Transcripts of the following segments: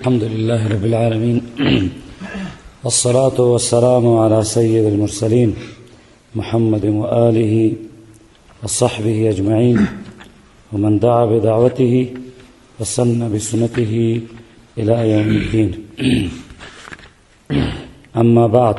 الحمد لله رب العالمين والصلاة والسلام على سيد المرسلين محمد وآله وصحبه أجمعين ومن دعا بدعوته وسن بسنته إلى يوم الدين أما بعد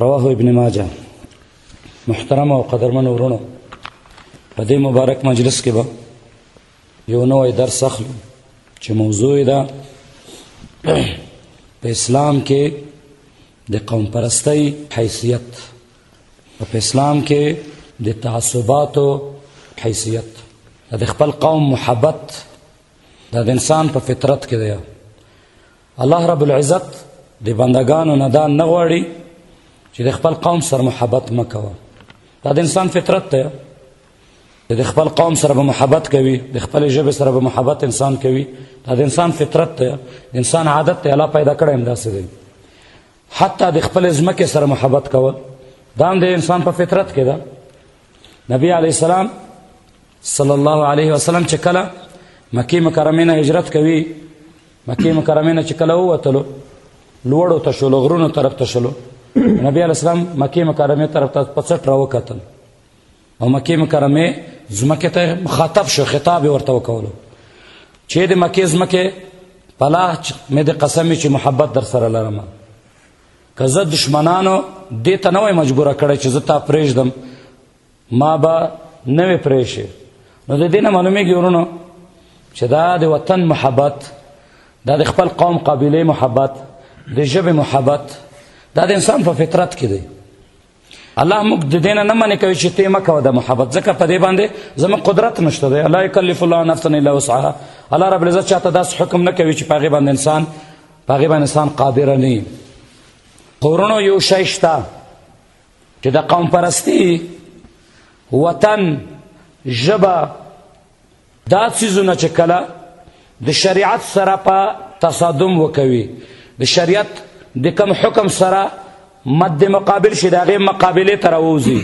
رواه ابن ماجه محترم او قدرمن ورونو په دې مبارک مجلس کې به یو نوې درس اخلو چې موضوع دا په اسلام کې د قوم پرستۍ حیثیت او په اسلام کې د تعصباتو حیثیت د خپل قوم محبت د انسان په فطرت کې دی الله رب العزت د بندگانو نه دا نه غواړي چې د خپل قوم سره محبت مکوه دا د انسان فطرت دی د خپل قوم سره به محبت کوي د خپل ژبه سره به محبت انسان کوي دا د انسان فطرت دی د انسان عادت دی الله پیدا کړی هم داسې دی حتی د خپل ځمکې سره محبت کول دا هم د انسان په فطرت کې ده نبی علیه السلام صلی الله علیه وسلم چې کله مکې مکرمې نه هجرت کوي مکه مکرمه نه چې کله ووتلو لوړو ته شلو غرونو طرف ته شلو نبی علی السلام مکه مکرمه طرف ته په څټ راو کتل او مکه مکرمه زمکه ته مخاطب شو خطاب ورته وکولو چې د مکه زمکه پلا مې د قسم چې محبت در سره لرم که زه دشمنانو دې ته نه وای مجبوره کړی چې زه تا پرېږدم ما به نه وې پرېښې نو د دې نه معلومېږي ورونو چې دا د وطن محبت دا د خپل قوم قبیلې محبت د ژبې محبت دا د انسان په فطرت کې دی الله موږ د دینه نه منې کوي چې ته مه کوه د محبت ځکه په دې باندې زموږ قدرت نشته دی الله یکلف الله نفسا الا وسعها الله رب العزت چاته داسې حکم نه کوي چې په هغې باندې انسان په هغې باندې انسان قادر نه وي قرونو یو شی شته چې د قوم پرستی وطن ژبه دا څیزونه چې کله د شریعت سره په تصادم وکوي د شریعت د کم حکم سره مد مقابل شي د هغې مقابلې ته راووځي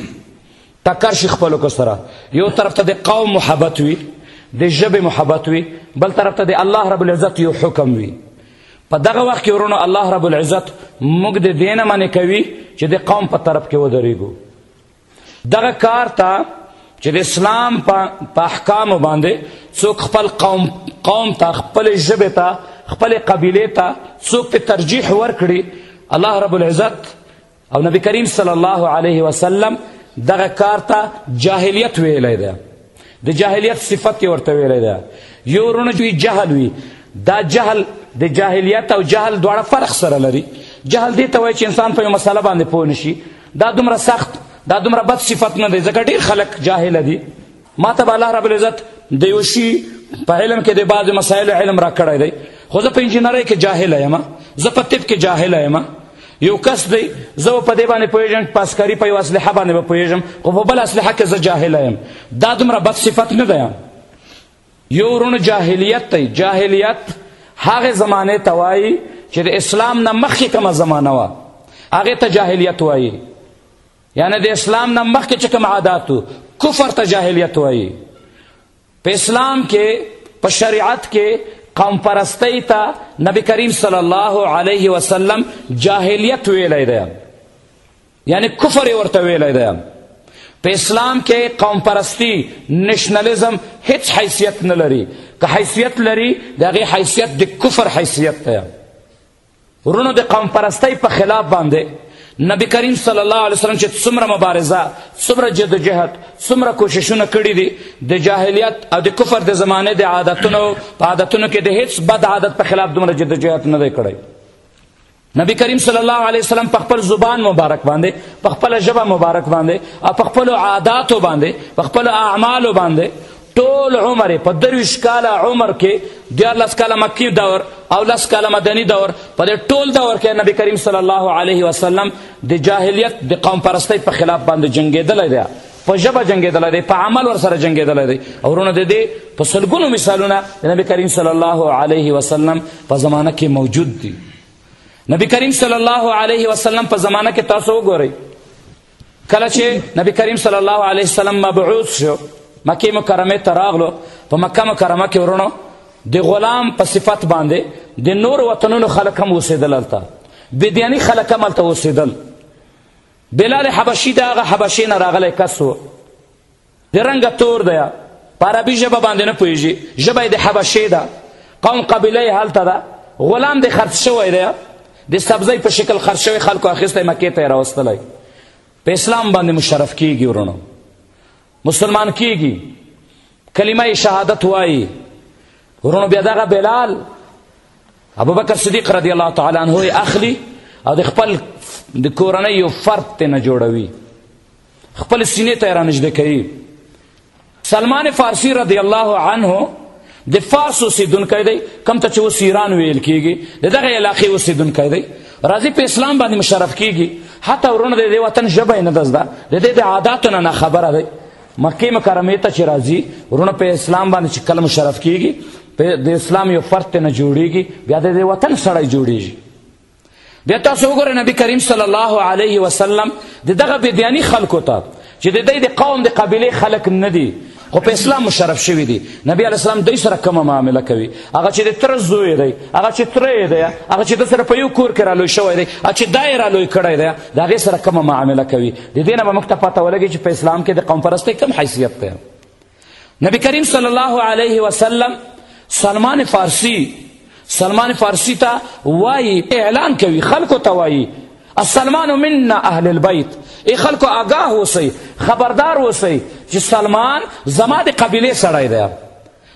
ټکر شي خپلو کو سره یو طرف ته د قوم محبت وي د ژبې محبت وي بل طرف ته د الله رب العزت یو حکم وي په دغه وخت کې ورونو الله رب العزت موږ د دینه منې کوي چې د قوم په طرف کې ودرېږو دغه کار ته چې د اسلام په احکام باندې څوک خپل قوم قوم ته خپل ژبه ته خپل قبيله ته څوک ته ترجیح ورکړي الله رب العزت او نبی کریم صلی الله علیه وسلم دغه کار ته جاهلیت ویلی دی د جاهلیت صفت یې ورته ویلی دی یو ورونه چې جهل وي دا جهل د جاهلیت او جهل دواړه فرق سره لري جهل دې ته وایي چې انسان په یو مسله باندې پوه نشي دا دومره سخت دا دومره بد صفت نه دی ځکه ډېر خلک جاهله دي ما ته الله رب العزت د یو شي په علم کې د بعضې مسایلو علم را کړی دی خو زه په انجینرۍ کې جاهل یم زه په طب کې جاهل یم یو کس دی زه په دې باندې پوهېږم په عسکري په یو اسلحه باندې به پوهېږم خو په بله اسلحه کې زه جاهل یم دا دومره بد صفت نه دی یو ورونو جاهلیت دی جاهلیت هغې زمانې ته وایي چې د اسلام نه مخکې کومه زمانه وه هغې ته جاهلیت وایي یعنی د اسلام نه مخکې چې کوم عادات کفر ته جاهلیت وایي په اسلام کې په شریعت کې قوم پرستی ته نبی کریم صلی الله علیه وسلم جاهلیت ویلی دی یعنی کفر ورته ویلی دی په اسلام کې قوم پرستی نشنلیزم هیڅ حیثیت نه لري که حیثیت لري د هغې حیثیت د کفر حیثیت دی ورونو د قوم پرستۍ په خلاف باندې نبی کریم صلی الله علیه وسلم چې څومره مبارزه څومره جدوجهد څومره کوششونه کړي دي د جاهلیت او د کفر د زمانې د عادتونو په عادتونو کې د هیڅ بد عادت په خلاف دومره جدوجهد نه دی کړی نبی کریم صلی الله علیه وسلم په خپل زبان مبارک باندې په خپل ژبه مبارک باندې او په خپل عاداتو باندې په خپل اعمالو باندې ټول عمر په درویش کاله عمر کې دیارلس کاله مکی دور او لس کاله مدني دور په دې ټول دور کې نبی کریم صلی الله علیه وسلم د جاهلیت د قوم پرستۍ په خلاف باندې جنګېدلی دی په ژبه جنګېدلی دی په عمل ورسره جنګېدلی دی او ورونه د دې په سلګونو مثالونه د نبی کریم صلی الله علیه وسلم په زمانه کې موجود دي نبی کریم صلی الله علیه وسلم په زمانه کې تاسو وګورئ کله چې نبی کریم صلی الله علیه وسلم مبعوث شو مکه مکرمه ته راغلو په مکه مکرمه کې ورونو د غلام په صفت باندې د نور وطنونو خلک هم اوسېدل هلته بدیاني خلک هم هلته اوسېدل بلال حبشي د هغه حبشې نه راغلی کس و د رنګه تور دی په عربي ژبه باندې نه پوهېږي ژبه یې د حبشې ده قوم قبیله یې هلته ده غلام دې خرڅ شوی دی د سبزۍ په شکل خرڅ شوی خلکو اخیستی مکې ته یې راوستلی په اسلام باندې مشرف کیږي ورونو مسلمان کیږي کلمه شهادت وایي ورونو بیا دغه بلال ابو بکر صدیق رضی الله تعالی عنه اخلي او د خپل د کورنۍ یو فرد ته نه جوړوي خپل سینې ته را نږدې کوي سلمان فارسی رضی الله عنه د فارس اوسیدونکی دی کم ته چې اوس ایران ویل کیږي د دغه علاقې اوسیدونکی دی راځي په اسلام باندې مشرف کیږي حتی ورونه د دې وطن ژبه یې نه ده زده د دې د عاداتو نه ناخبره دی مکې مکرمې ته چې راځي ورونه په اسلام باندې چې کله مشرف کیږي د اسلام یو فرد نه جوړیږي بیا د وطن سړی جوړیږي بیا تاسو وګورئ نبی کریم صلی الله علیه وسلم د دغه بدیاني خلکو ته چې د دوی د قوم د قبیلې خلک نه دي خو په اسلام مشرف شوي دي نبی علیه السلام دوی سره کومه معامله کوي هغه چې د تره زوی دی هغه چې تره یې دی هغه چې د سره په یو کور کې رالوی شوی دی هغه چې دا یې رالوی کړی دی د هغې سره کومه معامله کوي د دې نه به موږ ته پته ولګي چې په اسلام کې د قوم پرستۍ کوم حیثیت دی نبی کریم صلی الله علیه وسلم سلمان فارسی سلمان فارسی ته وایي اعلان کوي خلکو ته وایي السلمان منا اهل البيت ای خلکو آگاه اوسئ خبردار اوسئ چې سلمان زما د قبیلې سړی دی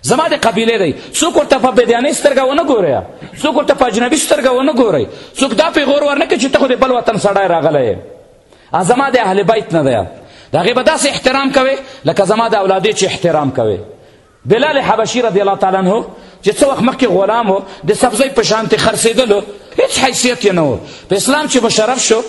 زما د قبیلې دی څوک ورته په بدیانې سترګه ونه ګورئ څوک ورته په اجنبي سترګه ونه ګورئ څوک دا پې غور ورنه کړي چې ته خو د بل وطن سړی راغلی زما د اهل بیت نه دی د هغې به داسې احترام کوې لکه زما د اولادې چې احترام کوې بلال حبشي رضی الله تعالی عنه چې څه وخت مخکې غلام و د سبزۍ په شانتې خرڅېدلو هېڅ حیثیت یې نه و په اسلام چې مشرف شو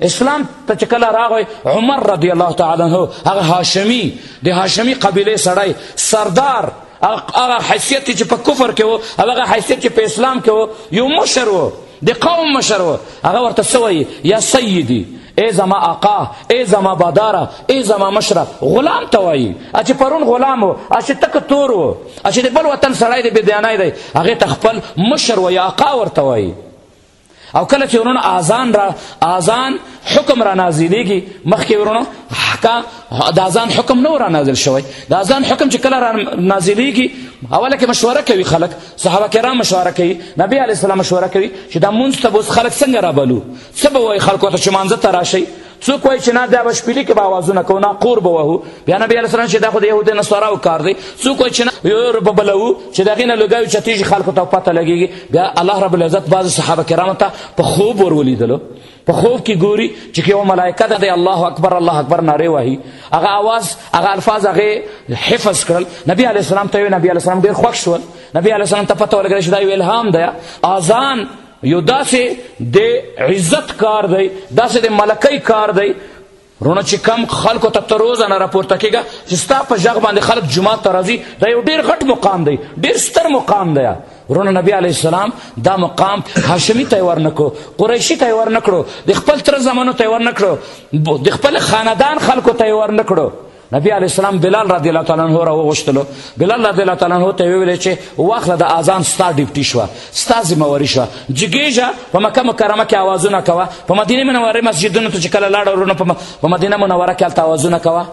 اسلام ته چې کله راغی عمر رضی الله تعالی عنه هغه هاشمي د هاشمي قبیلې سړی سردار هغه حیثیت چې په کفر کې و هغه حیثیت چې په اسلام کې و یو مشر و د قوم مشر و هغه ورته څه وایي یا سیدي ای زما آقا ای زما باداره ای زما مشره غلام ته وایي چې پرون غلام و چې تک تور و چې د بل وطن سړی دی بدیانی دی هغې ته خپل مشر و یا آقا ورته وایي او کله چې ورونو اذان را اذان حکم را نازلېږي مخکې ورونو حکا د اذان حکم نه را نازل شوی د اذان حکم چې کله را نازلېږي اوله کې مشوره کوي خلک صحابه کرام مشوره کوي نبی علیه السلام مشوره کوي چې دا مونځ ته به اوس خلک څنګه رابلو څه به وایي خلکو ته چې مانځه ته راشئ څوک وایي چې نه دا به شپېلي کې به اوازونه کوو نه قور به وهو بیا نبی علیه السلام چې دا خو د یهودو نصاراو کار دی څوک وایي چې نه یور به بلوو چې د هغې نه لوګاوي چتېږي خلکو ته پته لګېږي بیا الله رب العزت بعضې صحابه کرامو ته په خوب ور ولیدلو په خوب کې ګوري چې یو ملائکه ده د الله اکبر الله اکبر ناره وایي هغه आवाज هغه الفاظ هغه حفظ کړل نبی علی السلام ته نبی علی السلام ډیر خوښ شو نبی علی السلام ته پته ولګی چې دا یو الهام ده اذان یو داسې د عزت کار دی داسې د ملکۍ کار دی رونه چې کم خلکو ته تر روزه نه راپورته کېږه چې ستا په ژغ باندې خلک جماعت ته راځي دا یو ډېر غټ مقام دی ډېر ستر مقام دی رونه نبی علیه السلام دا مقام هاشمي ته یې ورنکړو قریشي ته یې ورنکړو د خپل تره زمانو ته یې ورنکړو د خپل خاندان خلکو ته یې ورنکړو نبی علی السلام بلال رضی الله تعالی عنہ را وغوښتلو بلال رضی الله تعالی عنہ ته ویل چې واخله د اذان ستا ډیپټی شو ستا ذمہ واری شو جګیجا په مکه مکرمه کې आवाजونه کوا په مدینه منوره مسجدونو ته چې کله لاړ ورونه په مدینه منوره کې الته आवाजونه کوا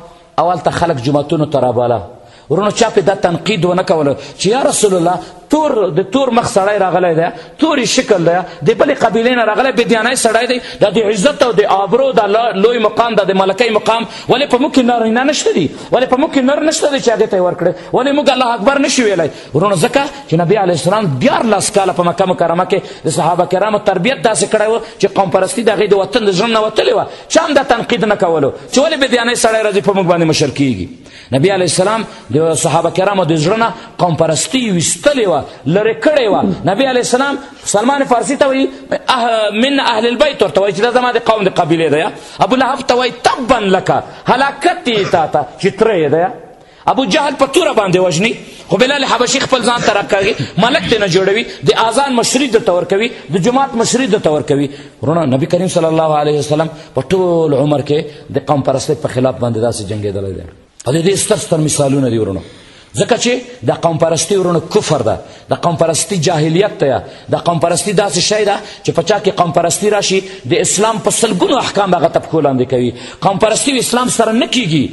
اول ته خلک جمعتونو ته راباله ورونه چا په دا تنقید ونه کوله چې یا رسول الله تور د تور مخ سړی راغلی دی توري شکل دی د بلې قبیلې نه راغلی بدیانی سړی دی دا د عزت او د آبرو دا لوی مقام دا د ملکۍ مقام ولې په موږ کې نارینه نشته دي ولې په موږ کې نر نشته دی چې هغې ته یې ورکړی ولې موږ الله اکبر نشي ویلی وروڼو ځکه چې نبی علیه السلام دیارلس کاله په مکه مکرمه کې د صحابه کرامو تربیت داسې کړی و چې قوم پرستي د هغې د وطن د زړه نه وتلې وه چا هم دا تنقید نه کولو چې ولې بدیانی سړی راځي په موږ باندې مشر کیږي نبی علی السلام د صحابه کرامو د زړه نه قوم پرستی ویستلې وه لرې کړې وه نبی علی السلام سلمان فارسی ته وایي من اهل البیت ورته وایي چې دا زما د قوم د قبیلې دی ابو لهب ته وایي تبا لکه هلاکت یې تا ته چې تره یې دی ابو جهل په توره باندې وژني خو بلال حبشي خپل ځان ته راکاږي ملک دی نه جوړوي د اذان مشري درته ورکوي د جماعت مشري درته ورکوي ورونه نبی کریم صلی الله علیه وسلم په ټول عمر کې د قوم پرستۍ په خلاف باندې داسې جنګېدلی دی او د دې ستر ستر مثالونه دي ورونه ځکه چې د قوم پرستی ورونه کفر ده د قوم پرستی جاهلیت ده د قوم پرستی داسې شی ده چې په چا کې قوم پرستی راشي د اسلام په سلګونو احکام هغه تپکو لاندې کوي قوم پرستی اسلام سره نه کیږي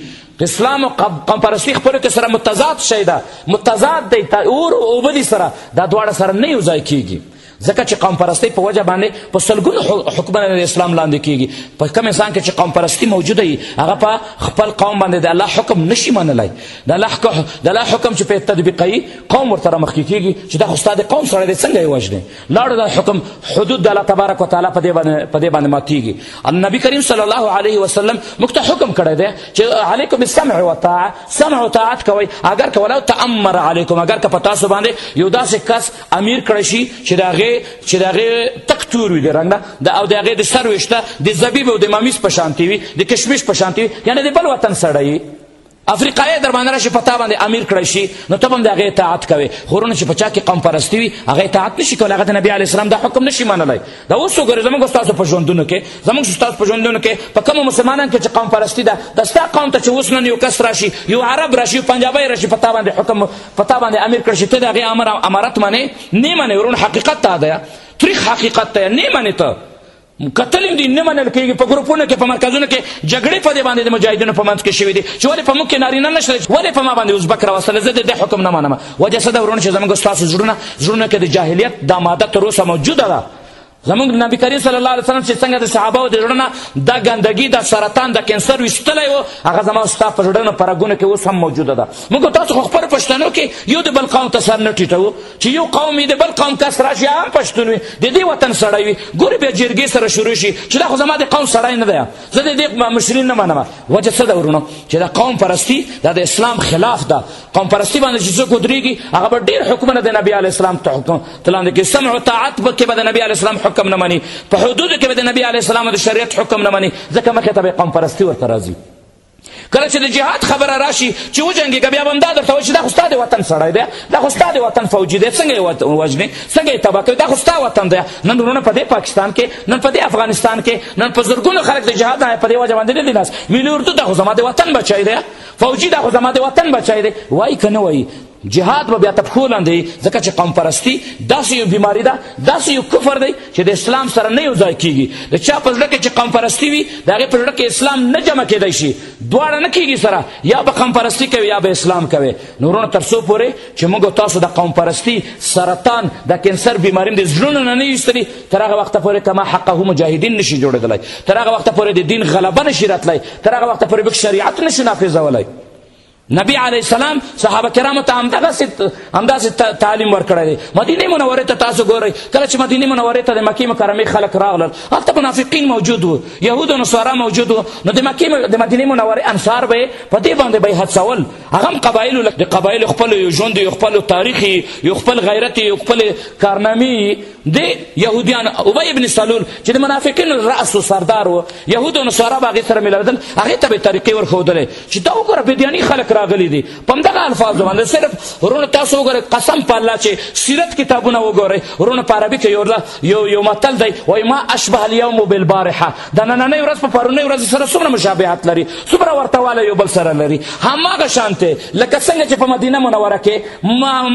اسلام او قوم پرستی خپل کې سره متضاد شی ده متضاد دی اور او بدی سره دا دواړه سره نه یو ځای کیږي ځکه چې قوم پرستی په وجه باندې په سلګونو حکمونه د اسلام لاندې کیږي په کوم انسان کې چې قوم پرستی موجوده وي هغه په خپل قوم باندې د الله حکم نشي منلی د الله حکم د الله حکم چې په تطبیقي قوم ورته مخ کیږي چې دا خو ستاسو قوم سره دی څنګه یې وژنې لاړو د حکم حدود د الله تبارک وتعالی په دې باندې په دې باندې ماتیږي النبي کریم صلی الله علیه وسلم موږ ته حکم کړی دی چې علیکم بالسمع والطاعه سمع او طاعت کوئ اگر که ولو تامر علیکم اگر که په تاسو باندې یو داسې کس امیر کړی شي چې د هغې چې د هغې تک تور وي د رنګ نه د او د هغې د سر ویشته د زبیب او د ممیز په شانتې وي د کشمش په شانتې وي یعنې د بل وطن سړی یې افریقایې در باندې راشي په تا باندې امیر کړی شي نو ته به هم د هغې اطاعت کوې خو ورونه چې په چا کې قوم پرستي وي هغه اطاعت نه شي کولی هغه د نبي علیه السلام دا حکم نه شي منلی دا اوس وګوره زموږ ستاسو په ژوندونو کې زموږ ستاسو په ژوندونو کې په کومو مسلمانانو کې چې قوم پرستي ده د ستا قوم ته چې اوس نن یو کس راشي یو عرب راشي یو پنجابی راشي په تا باندې حکم په تا باندې امیر کړ شي ته د هغې امر امارت منې نه منې ورونه حقیقت ته ده تریخ حقیقت ته نه منې ته کتلیم دي نه منل کېږي په ګروپونو کې په مرکزونو کې جګړې په دې باندې د مجاهدینو په منځ کې شوې دي چې ولې په موږ کې نارینه نشته ولې په ما باندې ازبک راوستل زه د دې حکم نه منم وجه څه ده ورونه چې زمونږ ستاسو زړونه زړونه کې د جاهلیت دا ماده تر اوسه موجوده ده زمونږ نبی کریم صلی الله علیه وسلم چې څنګه د صحابه د زړونه دا ګندګي دا سرطان دا کینسر ویستلی و هغه زما ستا په زړونو په رګونو کې اوس هم موجوده ده موږ تاسو خو خپل پښتنو کې یو د بل قوم ته سر نه ټیټوو چې یو قوم د بل قوم کس راشي هم پښتون وي د دې وطن سړی وي ګوري بیا جرګې سره شروع شي چې دا خو زما د قوم سړی نه دی زه د دې مشرین نه منم وجه څه ده ورونو چې دا قوم پرستی دا د اسلام خلاف ده قوم پرستی باندې چې څوک ودرېږي هغه به ډېر حکمونه د نبي علیه السلام ته حکم تلاندې کې سمع او طاعت به کې به د نبي علیه السلام حکم نه مني په حدودو کې به د نبي علیه السلام د شریعت حکم نه مني ځکه مخې ته به قوم پرستی ورته راځي کله چې د جهاد خبره راشي چې وجنګېږه بیا به همدا درته وایي چې دا خو ستا د وطن سړی دی دا خو ستا د وطن فوجي دی څنګه یې وژنې څنګه یې تباه کوي دا خو ستا وطن دی نن وروڼه په دې پاکستان کې نن په دې افغانستان کې نن په زرګونو خلک د جهاد نه په دې وجه باندې نه دي ناست ملي اردو دا خو زما د وطن بچی دی فوجي دا خو زما د وطن بچی دی وایي که نه وایي جهاد به بیا تر پښو لاندې وي ځکه چې قوم پرستي داسې یو بیماري ده داسې یو کفر دی چې د اسلام سره نه یو ځای کیږي د چا په زړه کې چې قوم پرستي وي د هغې په زړه کې اسلام نه جمع کیدای شي دواړه نه کیږي سره یا به قوم پرستي کوي یا به اسلام کوي نو وروڼه تر څو پورې چې موږ تاسو د قوم پرستي سرطان د کینسر بیماري د زړونو نه نه ایستلي تر هغه وخت پورې کما حقه مجاهدین نشي جوړېدلی تر هغه وخت پورې د دین غلبه نشي راتلی تر هغه وخت پورې به شریعت نشي نافذولی نبی علی السلام صحابه کرامو ته همدغسې همداسې تعلیم ورکړی دی مدینې منورې ته تاسو ګورئ کله چې مدینې منورې ته د مکې مکرمې خلک راغلل هلته منافقین موجود وو یهود او نصارا موجود وو نو د مکې د مدینې منورې انصار به په دې باندې به یې هڅول هغه هم قبایلو د قبایلو خپلو یو ژوند یو خپل تاریخ یو خپل غیرت یو خپل کارنامې د يهوديانو ابي ابن سلول چې د منافقینو رأس او سردار و يهود او نصارا باغې سره ملادل هغه ته به طریقې ورخودلې چې دا وګوره بدیانی خلک راغلي دي په دغه الفاظ باندې صرف ورونه تاسو وګوره قسم په الله چې سیرت کتابونه وګوره ورونه په عربي کې یو یو یو متل دی وای ما اشبه اليوم بالبارحه دا نننۍ ورځ په پرونۍ ورځ سره څومره مشابهت لري څومره ورتواله یو بل سره لري هماغه شانته لکه څنګه چې په مدینه منوره کې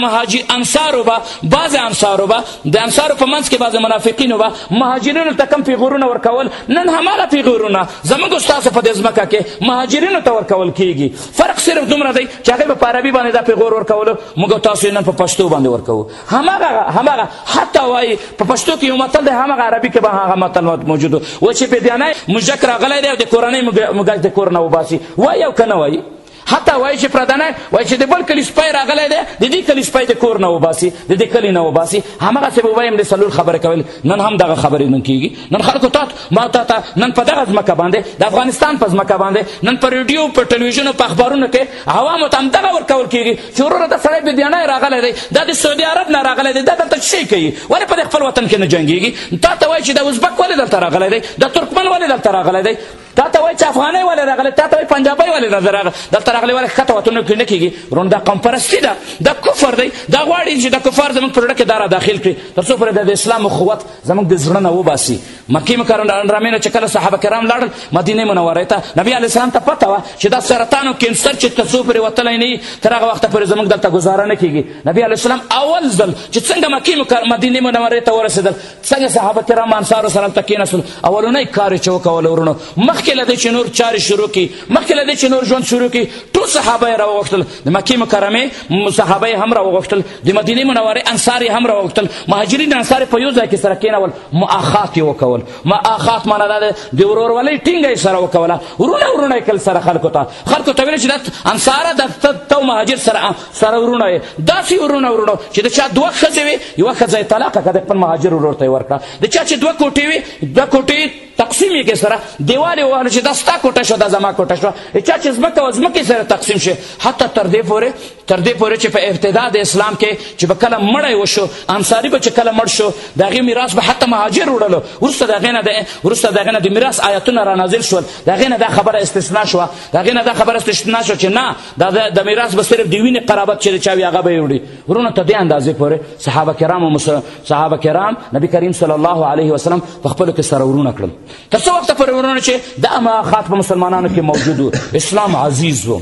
مهاجي انصارو به بعض انصارو به د انصارو په منځ کې بعض منافقینو به مهاجرینو ته کم پیغورونه ورکول نن هماغه پیغورونه زموږ ستاسو په دې ځمکه کې مهاجرینو ته ورکول کیږي فرق صرف دومره دی چې هغوی به په عربي باندې دا پیغور ورکولو موږ تاسو نن په پښتو باندې ورکوو هماغه هماغه حتی وایي په پښتو کې یو متل دی هماغه عربي کې به هغه متل موجود و چې په دیانه مجک راغلی دی او د کورنۍ مګج د کور نه وباسي وایي او که نه وایي حتی وایي چې پرده نه وایي چې د بل کلي سپی راغلی دی د دې کلي سپی د کور نه وباسي د دې کلي نه وباسي همغسې به وایم د څلور خبرې کول نن هم دغه خبرې نن کېږي نن خلکو تا ما تا ته نن په دغه ځمکه باندې د افغانستان په ځمکه باندې نن په ریډیو په ټلویزیونو په اخبارونو کې عوامو ته همدغه ورکول کېږي چې وروره دا سړی بدیانی راغلی دی دا د سعودي عرب نه راغلی دی دا دلته څه شی کوي ولې په خپل وطن کې نه جنګېږي تا ته وایي چې دا ازبک ولې دلته راغلی دی دا ترکمن ولې دلته راغلی دی تا ته وای چې افغاني ولې راغله تا ته وای پنجابي ولې نه راغله دلته راغله ولې ښکته وته نه نه کیږي ورون دا قوم پرستی ده دا کفر دی دا غواړي چې دا کفار زموږ پر ډکه دارا داخل کړي تر څو پر د اسلام قوت زموږ د زړه نه وباسي مکه مکرمه رامینه چې کله صحابه کرام لاړل مدینه منوره ته نبی علی السلام ته پته و چې دا سرطان او کینسر چې تر څو پر وتل نه تر هغه وخت پر زموږ دلته گزاره نه کیږي نبی علی السلام اول ځل چې څنګه مکه مکرمه مدینه منوره ته ورسېدل څنګه صحابه کرام انصارو سره هلته کېناستل اولنی کار یې چې وکولو ورونو مخکې له دې چې نور چارې شروع کړي مخکې له دې چې نور ژوند شروع کړي ټول صحابه یې راوغوښتل د مکې مکرمې صحابه یې هم راوغوښتل د مدینې منورې انصار یې هم راوغوښتل مهاجرین انصار په یو ځای کې سره کېنول مؤاخات یې وکول مؤاخات معنا دا ده د ورورولۍ ټینګه یې سره وکوله ورونه ورونه یې کل سره خلکو ته خلکو ته ویل چې دا انصاره د ته مهاجر سره سره ورونه یې داسې ورونه ورونه چې د چا دوه ښځې وې یوه ښځه یې طلاقه کړه د خپل مهاجر ورور ته یې ورکړه د چا چې دوه کوټې وې دوه کوټې تقسیم یې کې سره دیوال یې ووهلو چې دا ستا کوټه شوه دا زما کوټه شوه د چا چې ځمکه وه ځمکې سره تقسیم شي حتی تر دې پورې تر دې پورې چې په ابتدا د اسلام کې چې به کله مړی وشو انصاري به چې کله مړ شو د هغې میراث به حتی مهاجر وړلو وروسته د هغې نه د وروسته د هغې نه د میراث آیتونه رانازل شول د هغې نه دا خبره استثنا شوه د هغې نه دا خبره استثنا شوه چې نه دا د میراث به صرف د وینې قرابت چې د چا وي هغه به یې وړي وروڼه تر دې اندازې پورې صحابه کرام او صحابه کرام نبي کریم صلی الله علیه وسلم په خپلو کې سره وروڼه کړل تر څه وخته پورې وروڼه چې د اماخات په مسلمانانو کې موجود و اسلام عزیز و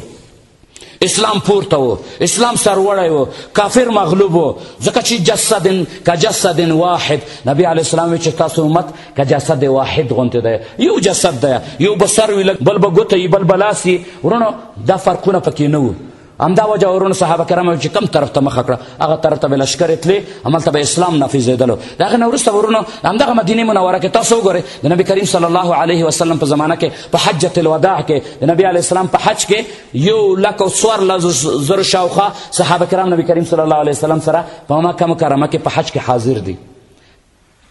اسلام پورته و اسلام سروړی و کافر مغلوب و ځکه چې جسد که جسد واحد نبی علیه السلام چې تاسو امت که جسد واحد غونته ده یو جسد ده یو به سر وي بل به ګوته وي بل به لاس وي ورونو دا فرقونه پکې نه وو همدا وجه ورونو صحابه کرامو چې کم طرف ته مخه کړه هغه طرف ته به لشکرې تلې هملته به اسلام نافظېدلو د هغې نه وروسته ورونو همدغه مدینې منوره کې تاسو وګورئ د نبي کریم صلی الله علیه وسلم په زمانه کې په حجة الوداع کې د نبي علیه السلام په حج کې یو لک او څوارلس زرو شاوخوا صحابه کرام نبي کریم صلی الله علیه وسلم سره په مکه مکرمه کې په حج کې حاضر دي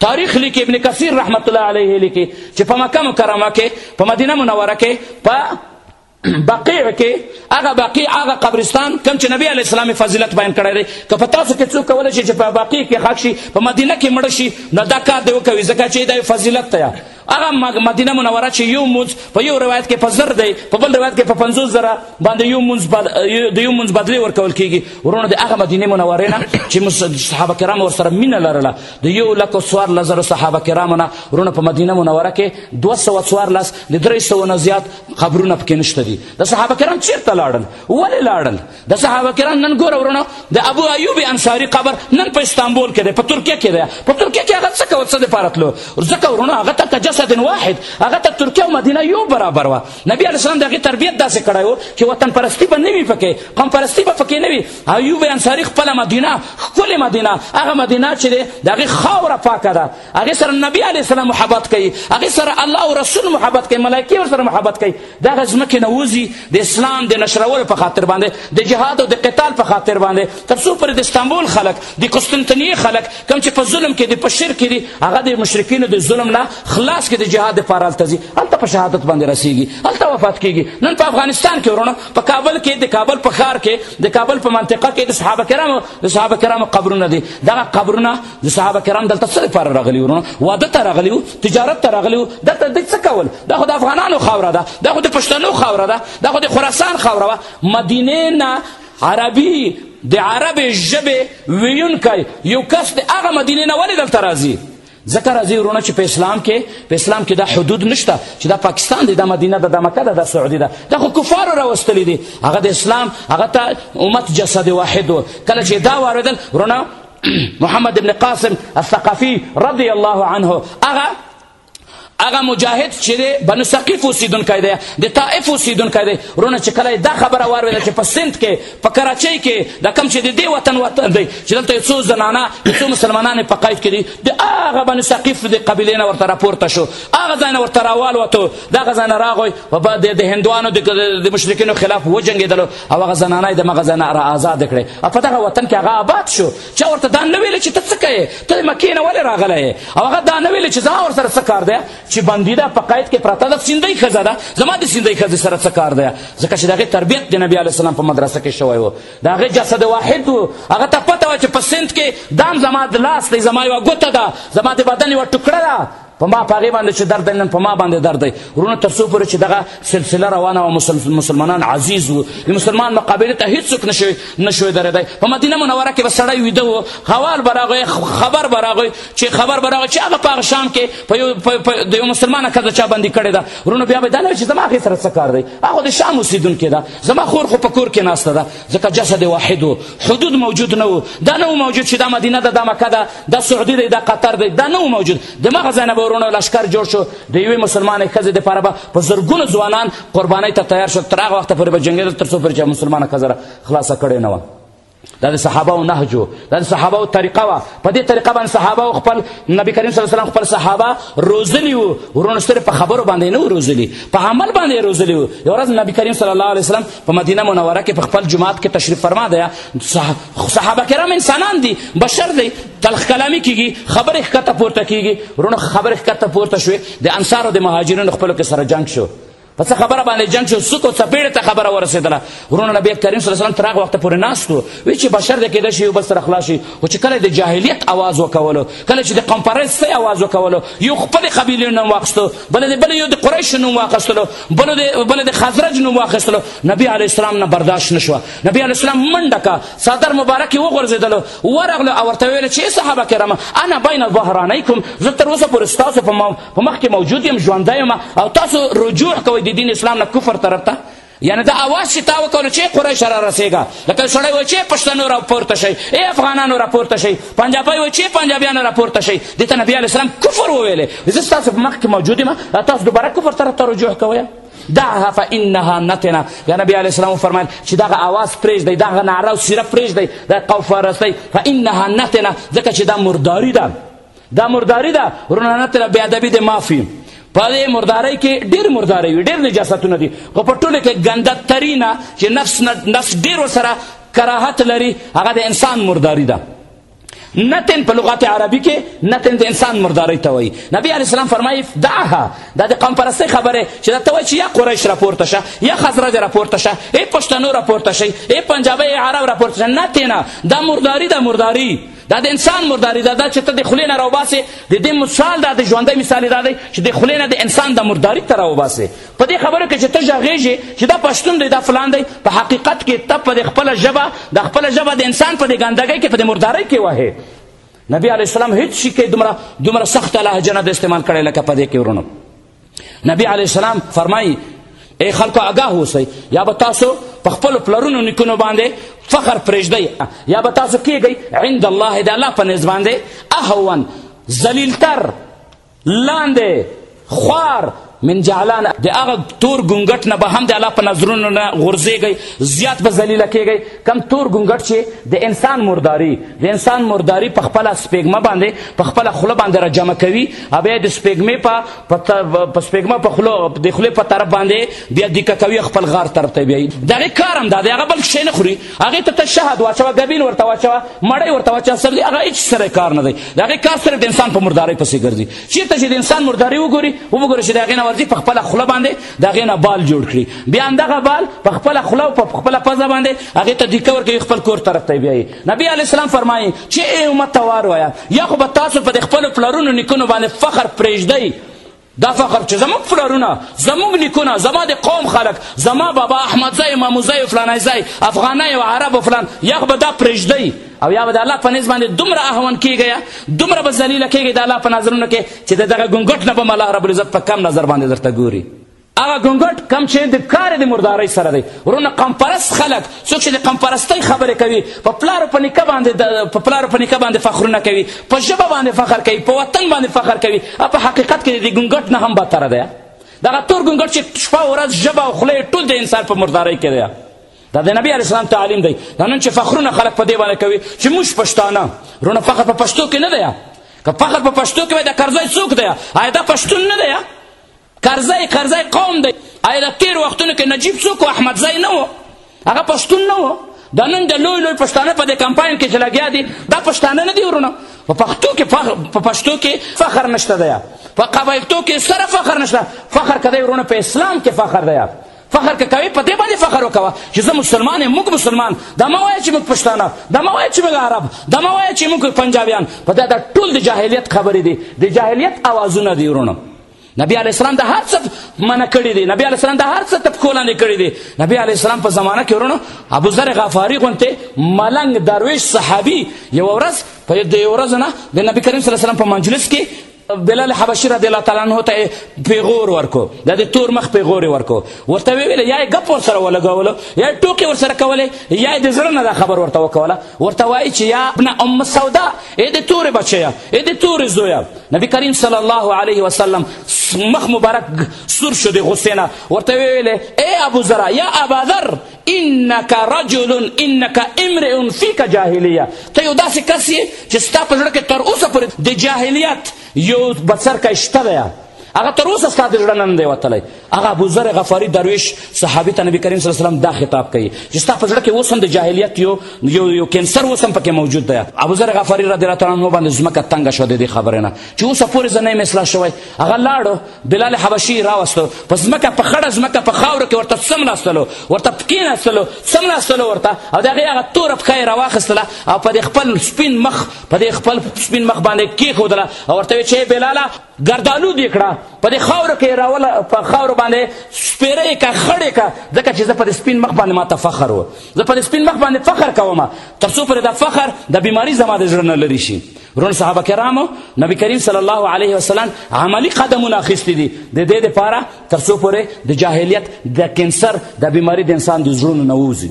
تاریخ لیکي ابن کثیر رحمت الله علیه لیکي چې په مکه مکرمه کې په مدینه منوره کې په بقیع کې هغه بقیع هغه قبرستان کوم چې نبی علی السلام فضیلت بیان کړی دی که په تاسو کې څوک کولی شي چې په بقیع کې خاک شي په مدینه کې مړ شي نو دا کار دی وکوي ځکه چې دا فضیلت دی هغه مدینه منوره چې یو مونځ په یو روایت کې په زر دی په بل روایت کې په پنځوس زره باندې یو مونځ د یو مونځ بدلې ورکول کېږي وروڼه د هغه مدینې منورې نه چې صحابه کرام ورسره مینه لرله د یو لکو څوارلس زرو صحابه کرامو نه وروڼه په مدینه منوره کې دوه سوه څوارلس د درې سوو نه زیات قبرونه پکې نشته دي د صحابه کرام چېرته لاړل ولې لاړل د صحابه کرام نن ګوره ورونو د ابو ایوب انصاری قبر نن په استانبول کې دی په ترکیه کې دی په ترکیه کې هغه څه کوه څه لپاره تلو ځکه ورونو هغه ته کجسد واحد هغه ته ترکیه او مدینه یو برابر وه نبی علیه السلام د هغې تربیت داسې کړی و چې وطن پرستي به نه وي پکې قوم پرستي به پکې نه وي ایوب انصاری خپله مدینه ښکلې مدینه هغه مدینه چې دی د هغې خاوره پاکه ده هغې سره نبی علیه السلام محبت کوي هغې سره الله او رسول محبت کوي ملایکې ورسره محبت کوي دغه ځمکې نه وځي د اسلام د نشرولو په خاطر باندې د جهاد او د قتال په خاطر باندې تر څو پورې د استانبول خلک د قسطنطنیې خلک کوم چې په ظلم کې دي په شرک کې دي هغه د مشرکینو د ظلم نه خلاص کې د جهاد لپاره هلته ځي هلته په شهادت باندې رسیږي هلته وفات کیږي نن په افغانستان کې ورونه په کابل کې د کابل په ښار کې د کابل په منطقه کې د صحابه کرامو د صحابه کرامو قبرونه دي دغه قبرونه د صحابه کرام دلته څه لپاره راغلي ورونه واده ته راغلي وو تجارت ته راغلي وو دلته دوی څه کول دا خو د افغانانو خاوره ده دا خو د پښتنو خاوره ده دا خو د خراسان خاوره وه مدینې نه عربي د عربې ژبې ویونکی یو کس د هغه مدینې نه ولې دلته راځي ځکه راځي ورونه چې په اسلام کې په اسلام کې دا حدود نشته چې دا پاکستان دی دا مدینه ده دا مکه ده دا سعودي ده دا خو کفارو راوستلي دي هغه د اسلام هغه ته امت جسد واحد کله چې دا واردل ورونه محمد ابن قاسم الثقفي رضی الله عنه هغه هغه مجاهد چې دی بنو ثقیف اوسېدونکی دی د طائف اوسېدونکی دی وروڼه چې کله دا خبره واورېده چې په سند کې په کراچۍ کې دا کوم چې د دې وطن وطن دی چې دلته یو څو زنانه یو څو مسلمانان په قید کې دي د هغه بنو ثقیف د قبیلې نه ورته راپورته شو هغه ځای نه ورته راوالوتو دغه ځای نه راغی و به د هندوانو د مشرکینو خلاف وجنګېدلو او هغه زنانه د مغه زنه را آزاد کړي په دغه وطن کې هغه آباد شو چې ورته دا نه ویل چې ته څه کوې ته مکې نه ولې راغلی او هغه دا نه ویل چې زه ورسره څه کار دی چې بندي ده په قید کې پرته ده سیندۍ ښځه ده زما د سیندۍ ښځې سره څه کار دی ځکه چې د هغې تربیت د نبي علیه السلام په مدرسه کې شوی و د هغې جسد واحد و هغه ته پته وه چې په سند کې دام زما د لاس دی زما یوه ګوته ده زما د بدن یوه ټوکړه ده په ما په هغې باندې چې درد دی نن په ما باندې درد دی وروڼه تر څو پورې چې دغه سلسله روانه وه مسلمانان عزیز وو د مسلمان مقابلې ته هیڅوک نشوی نشوی درېدی په مدینه منوره کې به سړی ویده و حوال به راغی خبر به راغی چې خبر به راغی چې هغه په هغه شام کې په یو د یو مسلمانه ښځه چا باندې کړې ده وروڼه بیا به دا نه چې زما هغې سره څه کار دی هغه د شام اوسېدونکې ده زما خور خو په کور کې ناسته ده ځکه جسد واحد و حدود موجود نه و دا نه و موجود چې دا مدینه ده دا مکه ده دا سعودي دی دا قطر دی دا نه موجود د مغه ځای نه به ورونه لشکر جوړ شو د یوې مسلمانې ښځې دپاره به په زرګونو ځوانان قربانۍ ته تیار شول تر هغه وخته پورې به جنګېدل تر څو پورې چې مسلمانه ښځه خلاصه کړې نه وه دا د صحابهو نهج و دا د صحابهو طریقه وه په دې طریقه باندې صحابهو خپل نبي کریم صلی وسلم خپل صحابه روزلي وو وروڼو سترې په خبرو باندې نه وو روزلي په عمل باندې یې روزلي وو یو ورځ نبي کریم صلی الله علیه وسلم په مدینه منوره کې په خپل جماعت کې تشریف فرما دی صحابه کرام انسانان دي بشر دی تلخ کلامي کیږي خبرې ښکته پورته کیږي ورونو خبرې ښکته پورته شوې د انصارو د مهاجرینو خپلو کې سره جنګ شو په څه خبره باندې جنګ شو سکو څپېړې ته خبره ورسېدله ورونه نبی کریم صلی وسلم تر هغه وخته پورې ناست و وی چې بشر دی کېدای شي یو بل سره خلاص شي خو چې کله د جاهلیت اواز وکولو کله چې د قمپرۍ سپی اواز وکولو یو خپلې قبیلې نوم واخیستو بل د بل یو د قریش نوم واخستلو بل د بل د خزرج نوم واخستلو نبی علی السلام نه برداشت نشو نبی علی السلام منډه کا صدر مبارک و غرزیدلو ورغله او ورته ویل چې صحابه کرام انا بین ظهرانیکم زه تر اوسه پورې ستاسو په مخ کې موجود یم ژوندی یم او تاسو رجوع کوئ د دین اسلام نه کفر طرف ته یعنی دا اواز چې تا وکړو چې قریش را رسېږه لکه سړی وایي چې پښتنو را پورته شئ ای افغانانو را پورته شئ پنجابی وایي چې پنجابیانو را پورته شئ دې ته نبي علیه السلام کفر وویلی زه ستاسو په مخکې موجود یم تاسو دوباره کفر ته ترجح کوئ دعها فانها نتنه یا نبی علیه السلام فرمایل چې دغه اواز پرېږدئ دغه نعره او سیره پرېږدئ د قوم فرستئ فانها نتنه ځکه چې دا مرداري ده دا مرداری ده ورنانه تر بی ادبی د معافی په دې مردارۍ کې ډېر مردارۍ وي ډېر نجاستونه دي خو په ټولو کې ګنده ترینه چې نفس نفس ډېر ورسره کراهت لري هغه د انسان مرداری ده نتن په لغت عربي کې نتن د انسان مرداري ته وایي نبی علیه السلام فرمایي دعها دا د قوم پرستۍ خبره چې دا ته وایي چې یا قریش راپورته شه یا خزرج راپورته شه ای پښتنو راپورته شئ ای پنجابی ای عرب راپورته شه نتنه دا مرداري ده مرداري دا د انسان مرداری ده دا چې ته د خولې نه راوباسې د دې مثال دا د ژوندی مثال دا دی چې د خولې نه د انسان د مرداری ته راوباسې په دې خبره کې چې ته ږغېږې چې دا پښتون دی دا فلان دی په حقیقت کې ته په د خپله ژبه د خپله ژبه د انسان په دې ګندګۍ کې په دې مردارۍ کې وهې نبی علیه السلام هیڅ شي کې دومره دومره سخته لهجه نه د استعمال کړې لکه په دې کې ورونو نبی علیه السلام فرمایي ای خلکو آګاه اوسئ یا به تاسو په خپلو پلرونو نیکونو باندې فخر پرېږدئ یا به تاسو کېږئ عند الله د الله په نزد باندې اهون ذلیلتر لاندې خوار من جعلان د هغه تور ګونګټ نه به هم د الله په نظرونو نه غورځېږئ زیات به ذلیله کېږئ کم تور ګونګټ چې د انسان مرداري د انسان مرداري په خپله سپېږمه باندې په خپله خوله باندې راجمع کوي هغه د سپېګمې په په سپېګمه په خلو د خلې په طرف باندې بیا د کوي خپل غار طرف ته بیا دا نه کارم دا هغه بل شي نه خوري هغه ته تشهد واچو غبین ورته واچو مړی ورته واچو سر هغه هیڅ سره کار نه دی دا هغه کار سره د انسان په مرداري پسې ګرځي چې ته چې د انسان مرداري وګوري وګوري چې دا غینه ورځي په خپل خله باندې دا غینه بال جوړ کړي بیا اندغه بال په خپل خله او په خپل پزه باندې هغه ته د کور کې خپل کور طرف ته بیا نبی علیه السلام فرمایي چې ای امته وار وایه یا خو به تاسو په د خپلو پلرونو نیکونو باندې فخر پرېږدئ دا فخر چې زموږ پلرونه زموږ نیکونه زما د قوم خلک زما بابا احمدزی امامزی او فلانیزی افغانی او عرب او فلان یا خو به دا پرېږدئ او یا به د الله په نس باندې دومره اهون کېږئ دومره به ذلیله کېږئ د الله په نظرونو کې چې د دغه ګونګټ نه به هم الله رب العزت په کم نظر باندې درته ګوري هغه ګنګټ کم چې د کار د مردارۍ سره دی ورونه قمپرست خلک څوک چې د قمپرستۍ خبرې کوي په پلارو په نیکه باندې په پلارو په نیکه باندې فخرونه کوي په ژبه باندې فخر کوي په وطن باندې فخر کوي په حقیقت کې د ګنګټ نه هم بدتره دی دغه تور ګنګټ چې شپه ورځ ژبه او خوله ټول د انسان په مردارۍ کې دی دا د نبی علیه السلام تعلیم دی دا نن چې فخرونه خلک په دې باندې کوي چې موږ پښتانه رونه فخر په پښتو کې نه دی که فخر په پښتو کې وای دا کرزی څوک دی آیا دا پښتون نه دی کرزی کرزی قوم دی آیا د تیر وختونو کې نجیب څوک احمدزی نه و هغه پښتون نه و دا نن د لوی لوی پښتانه په دې کمپاین کې چې لګیا دي دا پښتانه نه دي ورونه په پښتو کې په پښتو کې فخر نشته دی په قبایلتو کې سره فخر نشته فخر کدی ورونه په اسلام کې فخر دی فخر که کوي په دې باندې فخر وکوه چې زه مسلمان یم موږ مسلمان دا مه وایه چې موږ پښتانه دا مه وایه چې موږ عرب دا مه وایه چې موږ پنجابیان په دا دا ټول د جاهلیت خبرې دي د جاهلیت اوازونه دي ورونه نبی علی السلام د هر څه منع کړی دی نبی علی السلام د هر څه تپکو لاندې کړی دی نبی علی السلام په زمانه کې ورونو ابو ذر غفاری غونته ملنګ درویش صحابي یو ورځ په دې ورځ نه د نبی کریم صلی الله علیه وسلم په مجلس کې بلال حبشي رضی الله تعالی عنہ ته پیغور ورکو د دې تور مخ پیغور ورکو ورته ویل یا غپ ور سره ولګول یا ټوکی ور سره کولې یا د زړه نه خبر ورته وکوله ورته وای چې یا ابن ام سودا اې د تور بچیا اې د تور زویا نبی کریم صلی الله علیه وسلم مخ مبارک سور شو د غصې نه ورته ویلې ای ابو ذر یا ابا ذر انک رجل انک امرئ فیک جاهلیه ته یو داسې کس یې چې ستا په زړه کې تر اوسه پورې د جاهلیت یو بڅرکی شته دی هغه تر اوسه ستا د زړه نه نه دی وتلی هغه ابو ذر غفاری درویش صحابي ته نبی کریم صلی الله علیه وسلم دا خطاب کوي چې ستا په زړه کې اوس هم د جاهلیت یو یو یو کینسر اوس هم پکې موجود دی ابو ذر غفاری رضی الله تعالی عنه باندې ځمکه تنګه شوه د دې خبرې نه چې اوسه پورې زه نه یم اصلاح شوی هغه لاړو بلال حبشي یې راوستو په ځمکه په خړه ځمکه په خاورو کې ورته څملاستلو ورته کېناستلو څملاستلو ورته او د هغې هغه توره پښه یې راواخیستله او په دې خپل سپین مخ په دې خپل سپین مخ باندې کېښودله او ورته ویې چې بلاله ګردالو دې کړه په دې خاورو کې راوله په خاورو باندې سپېره یې که خړ یې که ځکه چې زه په دې سپین مخ باندې ما ته فخر و زه په دې سپین مخ باندې فخر کوم تر څو پورې دا فخر د بیماري زما د زړه نه لرې شي ورونه صحابه کرامو نبي کریم صلی الله علیه وسلم عملي قدمونه اخیستي دي د دې دپاره تر څو پورې د جاهلیت د کینسر د بیماري د انسان د زړونو نه ووځي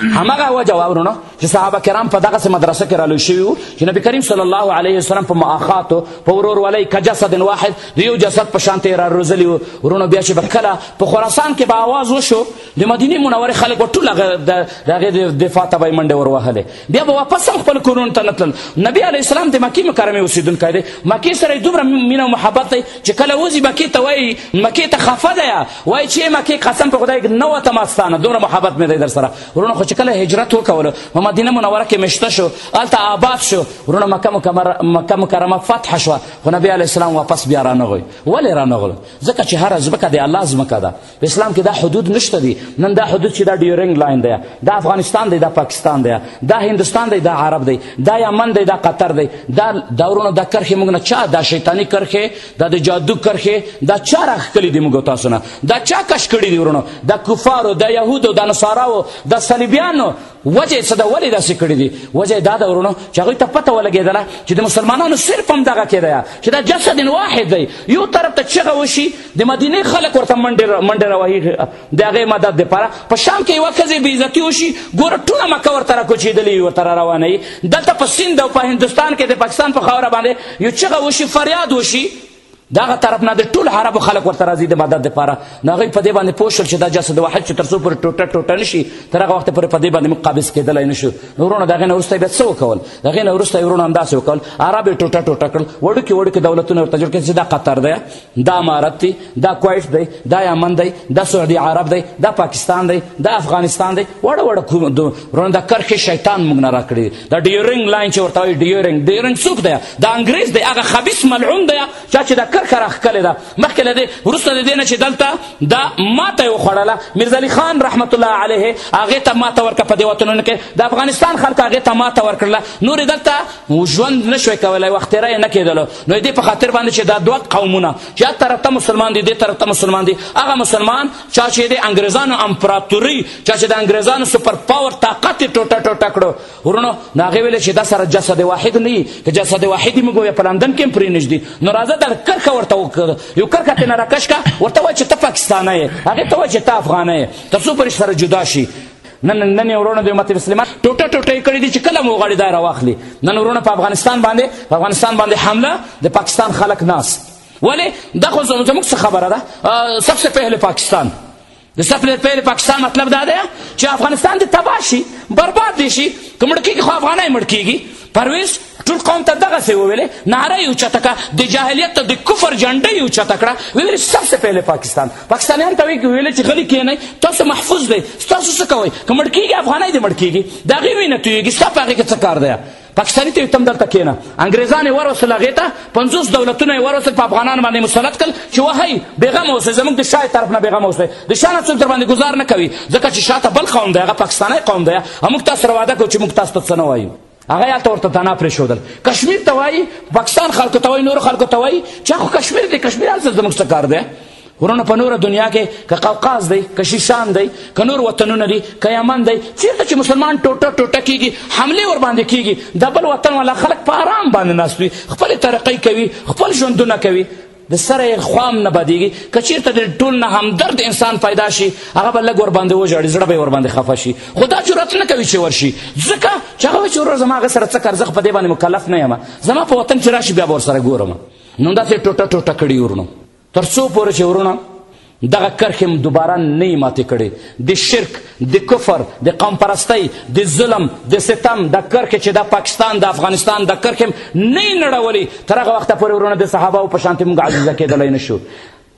همغه وجه واورونه چې صحابه کرام په دغه مدرسه کې رالوي شوي وو چې نبی کریم صلی الله علیه وسلم په مؤاخاتو په ورورولۍ که جسد واحد د یو جسد په شان ته یې راروزلي وو ورونو بیا چې به کله په خراسان کې به آواز وشو د مدینې منورې خلک به ټول هغه د هغې دفاع ته به یې منډې وروهلې بیا به واپس هم خپل کورونو ته نه تلل نبی علیه السلام د مکې مکرمې اوسېدونکی دی مکې سره یې دومره مینه او محبت دی چې کله وځي مکې ته وایي مکې ته خفه دی وایي چې مکې قسم په خدای نه وتم استانه دومره محبت مې دی در سره وروڼه خو چې کله هجرت وکولو په مدینه منوره کې مشته شو هلته آباد شو وروڼه مکه مکه مکرمه فتح شوه خو نبی علیه السلام واپس بیا رانغی ولې رانغلو ځکه چې هره ځمکه د الله ځمکه ده په اسلام کې دا حدود نشته دي نن دا حدود چې دا ډیورنګ لاین دی دا افغانستان دی دا پاکستان دی دا هندستان دی دا عرب دی دا یمن دی دا قطر دی دا دورونه دا کرښې موږ نه چا دا شیطاني کرښې دا د جادو کرښې دا چا راښکلي دي موږ تاسو نه دا چا کش کړي دي ورونو دا کفارو دا یهودو دا نصاراو دا صلیبیانو وجه څه ده ولې داسې کړي دي وجه دا ده ورونو چې هغوی ته پته ولګېدله چې د مسلمانانو صرف همدغه کې دی چې دا جسد واحد دی یو طرف ته چغه وشي د مدینې خلک ورته منډې راوهي د هغې مدد دپاره په شام کې یوه ښځې بېعزتي وشي ګوره ټوله مکه ورته راکوچېدلې وي ورته را روانوي دلته په سیند او په هندوستان کې د پاکستان په خاوره باندې یو چغه وشي فریاد وشي دغه طرف نه د ټول عربو خلک ورته راځي د مدد لپاره نو هغوی په دې باندې پوه شول چې دا جسد واحد چې تر څو پورې ټوټه ټوټه نه شي تر هغه وخته پورې په دې باندې موږ قابض کېدلی نه شو نو وروڼو د هغې نه وروسته یې بیا څه وکول د هغې نه وروسته یې وروڼو همداسې وکول عرب یې ټوټه ټوټه کړل وړوکي وړوکي دولتونه ورته جوړ کړل چې دا قطر دی دا امارت دی دا کویټ دی دا یمن دی دا سعودي عرب دی دا پاکستان دی دا افغانستان دی وړه وړه وروڼو دا کرښې شیطان موږ نه راکړي دا ډیورنګ لاین چې ورته وایي ډیورنګ ډیورنګ څوک دی دا انګریز دی هغه خبیث ملعون دی چا چې دا کرښه راښکلې ده مخکې له دې وروسته د دې نه چې دلته دا ماته یې وخوړله میرزعلي خان رحمت الله علیه هغې ته ماته ورکړه په دې وطنونو کې د افغانستان خلک هغې ته ماته ورکړله نورې دلته ژوند نه شوی کولی وختېره یې نه کېدلو نو دې په خاطر باندې چې دا دوه قومونه چې هر طرف ته مسلمان دي دې طرف ته مسلمان دي هغه مسلمان چا چې د انګریزانو امپراتوري چا چې د انګریزانو سپر پاور طاقت یې ټوټه ټوټه کړو ورونو دا هغه ویل چې دا سره جسد واحد نه که جسد واحد موږ وي په لندن کې پرې نږدې نو راځه دا کرکه ورته وکړه یو کرکه ترې نه راکش کا ورته وایه چې ته پاکستانی یې هغې ته وایه چې ته افغانی یې تر څو پورې سره جدا شي نن نن ورونه د امت مسلمه ټوټه ټوټه کړی دي چې کله مو غړي دا راوخلي نن ورونه په افغانستان باندې په افغانستان باندې حمله د پاکستان خلک ناس ولی دا خو زموږ څه خبره ده سب سے پهله پاکستان د سفلې پیل پاکستان مطلب دا دی چې افغانستان دې تباه شي برباد دي شي که مړ کېږي خو افغانۍ مړ کېږي پرویز ټول قوم ته دغه څه وویلې ناره یې اوچته کړه د جاهلیت ته د کفر جنډه یې اوچته کړه ویلې سبسه پهله پاکستان پاکستانیان ته وایي ویلې چې غلي کېنئ تاسو محفوظ دی ستاسو څه کوئ که مړ کېږي افغانۍ دې مړ کېږي د هغې وینه تویېږي ستا په هغې کې څه کار دی پاکستاني ته تم دلته کېنه انګريزان ورسول هغه ته 50 دولتونه ورسول په افغانان باندې مسلط کړ چې وهي بیغم اوسه زموږ د شای طرف نه بیغم اوسه د شانه څوک در باندې گزار نه کوي ځکه چې شاته بل قوم دی هغه پاکستاني قوم دی موږ تاسو وعده کو چې موږ تاسو ته څه نه وایو هغه یالته ورته دنا پرې شودل کشمیر ته وایي پاکستان خلکو ته وایي نور خلکو ته وایي چې خو کشمیر دی کشمیر هلته زموږ څه کار دی ورونه په نور دنیا کې که قوقاز دی که شیشان دی که نور وطنونه دي که یمن دی چیرته چې مسلمان ټوټه ټوټه کیږي حمله ور باندې کیږي د بل وطن والا خلک په آرام باندې ناست وي خپل ترقۍ کوي خپل ژوندونه کوي د سره خوام نه بدیږي که چیرته د ټول نه همدرد انسان پیدا شي هغه به لږ ور باندې وژاړي زړه به یې ور باندې خفه شي خو دا جرأت نه کوي چې ورشي ځکه چې هغه وایي چې وروره زما هغه سره څه کار زه په دې باندې مکلف نه یم زما په وطن چې راشي بیا به ورسره ګورم نو داسې ټوټه ټوټه کړي ورنو تر څو پورې چې ورونه دغه کرښې هم دوباره نه یې ماتې کړې د شرک د کفر د قوم پرستۍ د ظلم د ستم د کرښې چې د پاکستان د افغانستان د کرښې هم نه یې نړولې تر هغه وخته پورې ورونه د صحابهو په شانتې موږ عزیزه کېدلی نه شو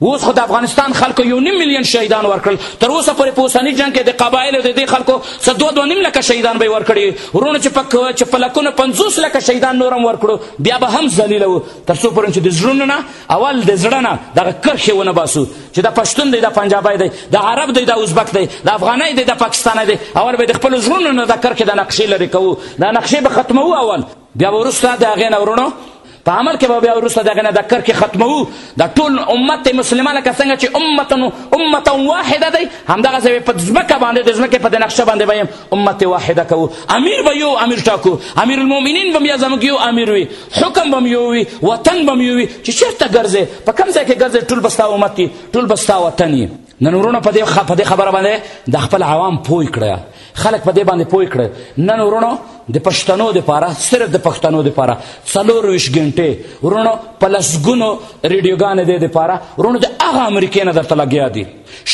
اوس خو د افغانستان خلکو یو نیم میلیون شهیدان ورکړل تر اوسه پورې په اوسني جنګ کې د قبایلو د دې خلکو څه دوه دوه نیم لکه شهیدان به یې ورکړي وروڼو چې په چې په لکونو پنځوس لکه شهیدان نور هم ورکړو بیا به هم ذلیله وو تر څو پورې چې د زړونو نه اول د زړه نه دغه کرښې ونه باسو چې دا پښتون دی دا پنجابی دی دا عرب دی دا ازبک دی دا افغانی دی دا پاکستانی دی اول به د خپلو زړونو نه دا کرښې د نقشې لرې کوو دا نقشې به ختموو اول بیا وروسته د هغې نه وروڼو په عمل کې به بیا وروسته دغه نه د کرکې ختموو دا ټول امت مسلمان لکه څنګه چې امتا امتا واحده دی همدغسې به په ځمکه باندې د ځمکې په د نقشه باندې به امت واحده کو امیر به یو امیر ټاکو امیر المؤمنین به بیا زموږ یو امیر وي حکم به یو وي وطن به یو وي چې چېرته ګرځې په کوم ځای کې ګرځې ټول به ستا امت وي ټول به ستا وطن وي نن ورونه په دې په دې خبره باندې د خپل عوام پوي کړه خلک په دې باندې پوي کړه نن ورونه د پښتنو د پاره صرف د پښتنو د پاره څلور ویش غنټه ورونه په لسګونو ریډیوګان دې د پاره ورونه د هغه امریکې نه درته لګیا دي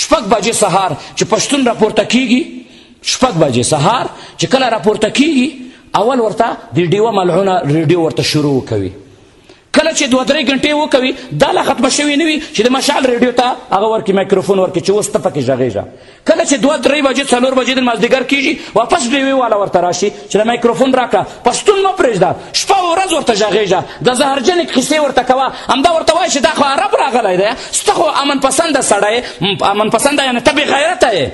شپږ بجې سهار چې پښتون راپورته کیږي شپږ بجې سهار چې کله راپورته کیږي اول ورته د ډیوه ملعونه ریډیو ورته شروع کوي کله چې دوه درې غنټې وکوي دا لا ختمه شوې نه وي چې د مشال ریډیو ته هغه ورکې مایکروفون ورکې چې اوس ته پکې غږېږه کله چې دوه درې بجې څلور بجې د مازدیګر کېږي واپس ډیوې والا ورته راشي چې د مایکروفون راکړه پښتون مه پرېږده شپه ورځ ورته غږېږه د زهرجنې کیسې ورته کوه همدا ورته وایي چې دا خو عرب راغلی دی سته خو امن پسنده سړی امن پسنده یعنې ته بېغیرته یې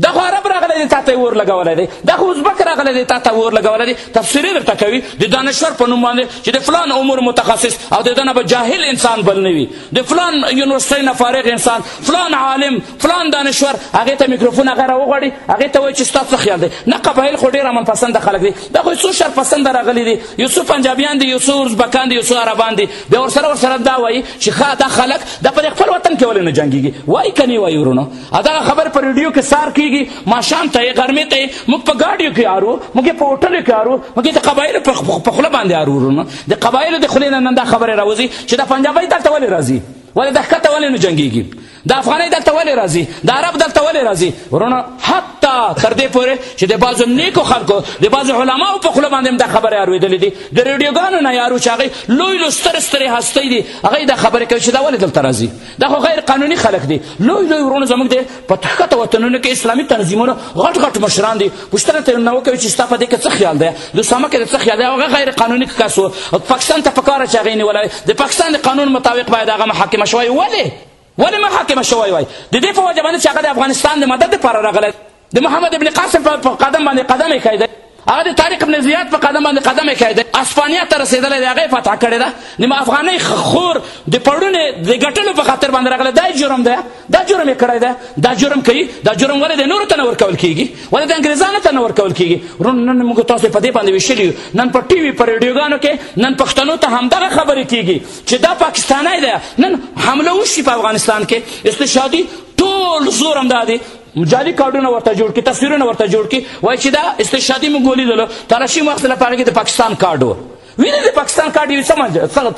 دا خو عرب راغلی دی تا ته یې اور لګولی دی دا خو ازبک راغلی دی تا ته اور لګولی دی تفسیرې درته کوي د دانشور په نوم باندې چې د فلان امور متخصص او د ده نه به جاهل انسان بل نه وي د فلان یونیورسټۍ نه فارغ انسان فلان عالم فلان دانشور هغې ته میکروفون هغه راوغواړي هغې ته وایي چې ستا څه خیال دی نه قبایل خو ډېر امن پسنده خلک دي دا خو څو شر پسنده راغلي دي یو څو پنجابیان دي یو څو ازبکان دي یو څو عربان دي بیا ورسره ورسره دا وایي چې ښه دا خلک دا په خپل وطن کې ولې نه جنګېږي وایي که نه وایي ورونو ادا خبر پر ریډیو کې سار کیږي ما شام ته غرمه ته موږ په گاډیو کې آرو موږ په هوټل کې آرو موږ د قبایل په خپل باندې آرو ورنه د قبایل د خلینو نن دا خبره راوځي چې د پنجابی دلته ولې راځي ولې د ښکته ولې نه جنګیږي د افغانۍ دلته ولې راځي د عرب دلته ولې راځي ورونه حتی تر دې پورې چې د بعضو نیکو خلکو د بعضو علماو په خوله باندې هم دا خبرې اورېدلې دي د ریډیوګانو نه یې اورو چې هغوی لوی لوی سترې سترې هستۍ دي هغوی دا خبرې کوي چې دا ولې دلته راځي دا خو غیر قانوني خلک دي لوی لوی ورونه زموږ دي په تخته وطنونو کې اسلامي تنظیمونو غټ غټ مشران دي پوښتنه ته نه وکوي چې ستا په دې کې څه خیال دی د اسامه کې څه خیال دی هغه غیر قانوني کس و پاکستان ته پکاره چې هغه نیولی د پاکستان د قانون مطابق باید هغه محاکمه شوی ولې ولې محاکمه شوی وای د دې په وجه باندې چې هغه د افغانستان د مدد لپاره راغلی د محمد ابن قاسم په قدم باندې قدم ایښی دی هغه د طارق ابن زیاد په قدم باندې قدم ایښی دی اسپانیا ته رسېدلی دی هغه یې فتح کړې ده نیمه افغانۍ خور د پړونې د ګټلو په خاطر باندې راغلی دا جرم دی دا جرم یې کړی دی دا جرم کوي دا جرم ولې د نورو ته نه ورکول کېږي ولې د انګریزانو ته نه ورکول کېږي ورونه نن موږ تاسو په دې باندې ویشلي یو نن په ټي وي په ریډیوګانو کې نن پښتنو ته همدغه خبرې کېږي چې دا پاکستانی دی نن حمله وشي په افغانستان کې استشهادي ټول زور همدا دی جعلي کارډونه ورته جوړ کړي تصویرونه ورته جوړ کړي وایي چې دا استشهادي موږ ولیدلو تلاشي مو اخیستله په هغه کې د پاکستان کارډ و وینې د پاکستان کارډ یو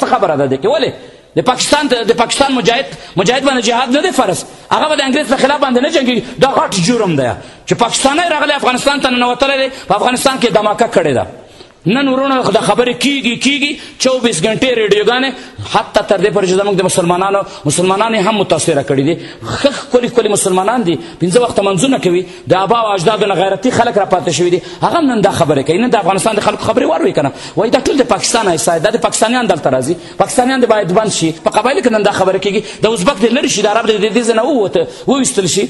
څه خبره ده دی کې ولې د پاکستان د پاکستان مجاهد مجاهد باندې جهاد نه دی فرض هغه به د انګریز په خلاف باندې نه جنګي دا غټ جرم دی چې پاکستاني راغلی افغانستان ته ننوتلی دی په افغانستان کې دماکه کړې ده نن ورونو د خبرې کیږي کیږي 24 غنټې ریډیوګانې حتی تر دې پورې چې زموږ د مسلمانانو مسلمانان هم متاثره کړي دي ښه ښکلي ښکلي مسلمانان دي پنځه وخته منځونه کوي د ابا او اجدادو نه غیرتي خلک راپاتې شوي دي هغه هم نن دا خبرې کوي نن د افغانستان د خلکو خبرې واروي که نه وایي دا ټول د پاکستان حسایت دا د پاکستانیان دلته راځي پاکستانیان دې باید بند شي په قبایلو کې نن دا خبره کیږي د ازبک دې لرې شي د عرب دې د دې ځای نه ووته وویستل شي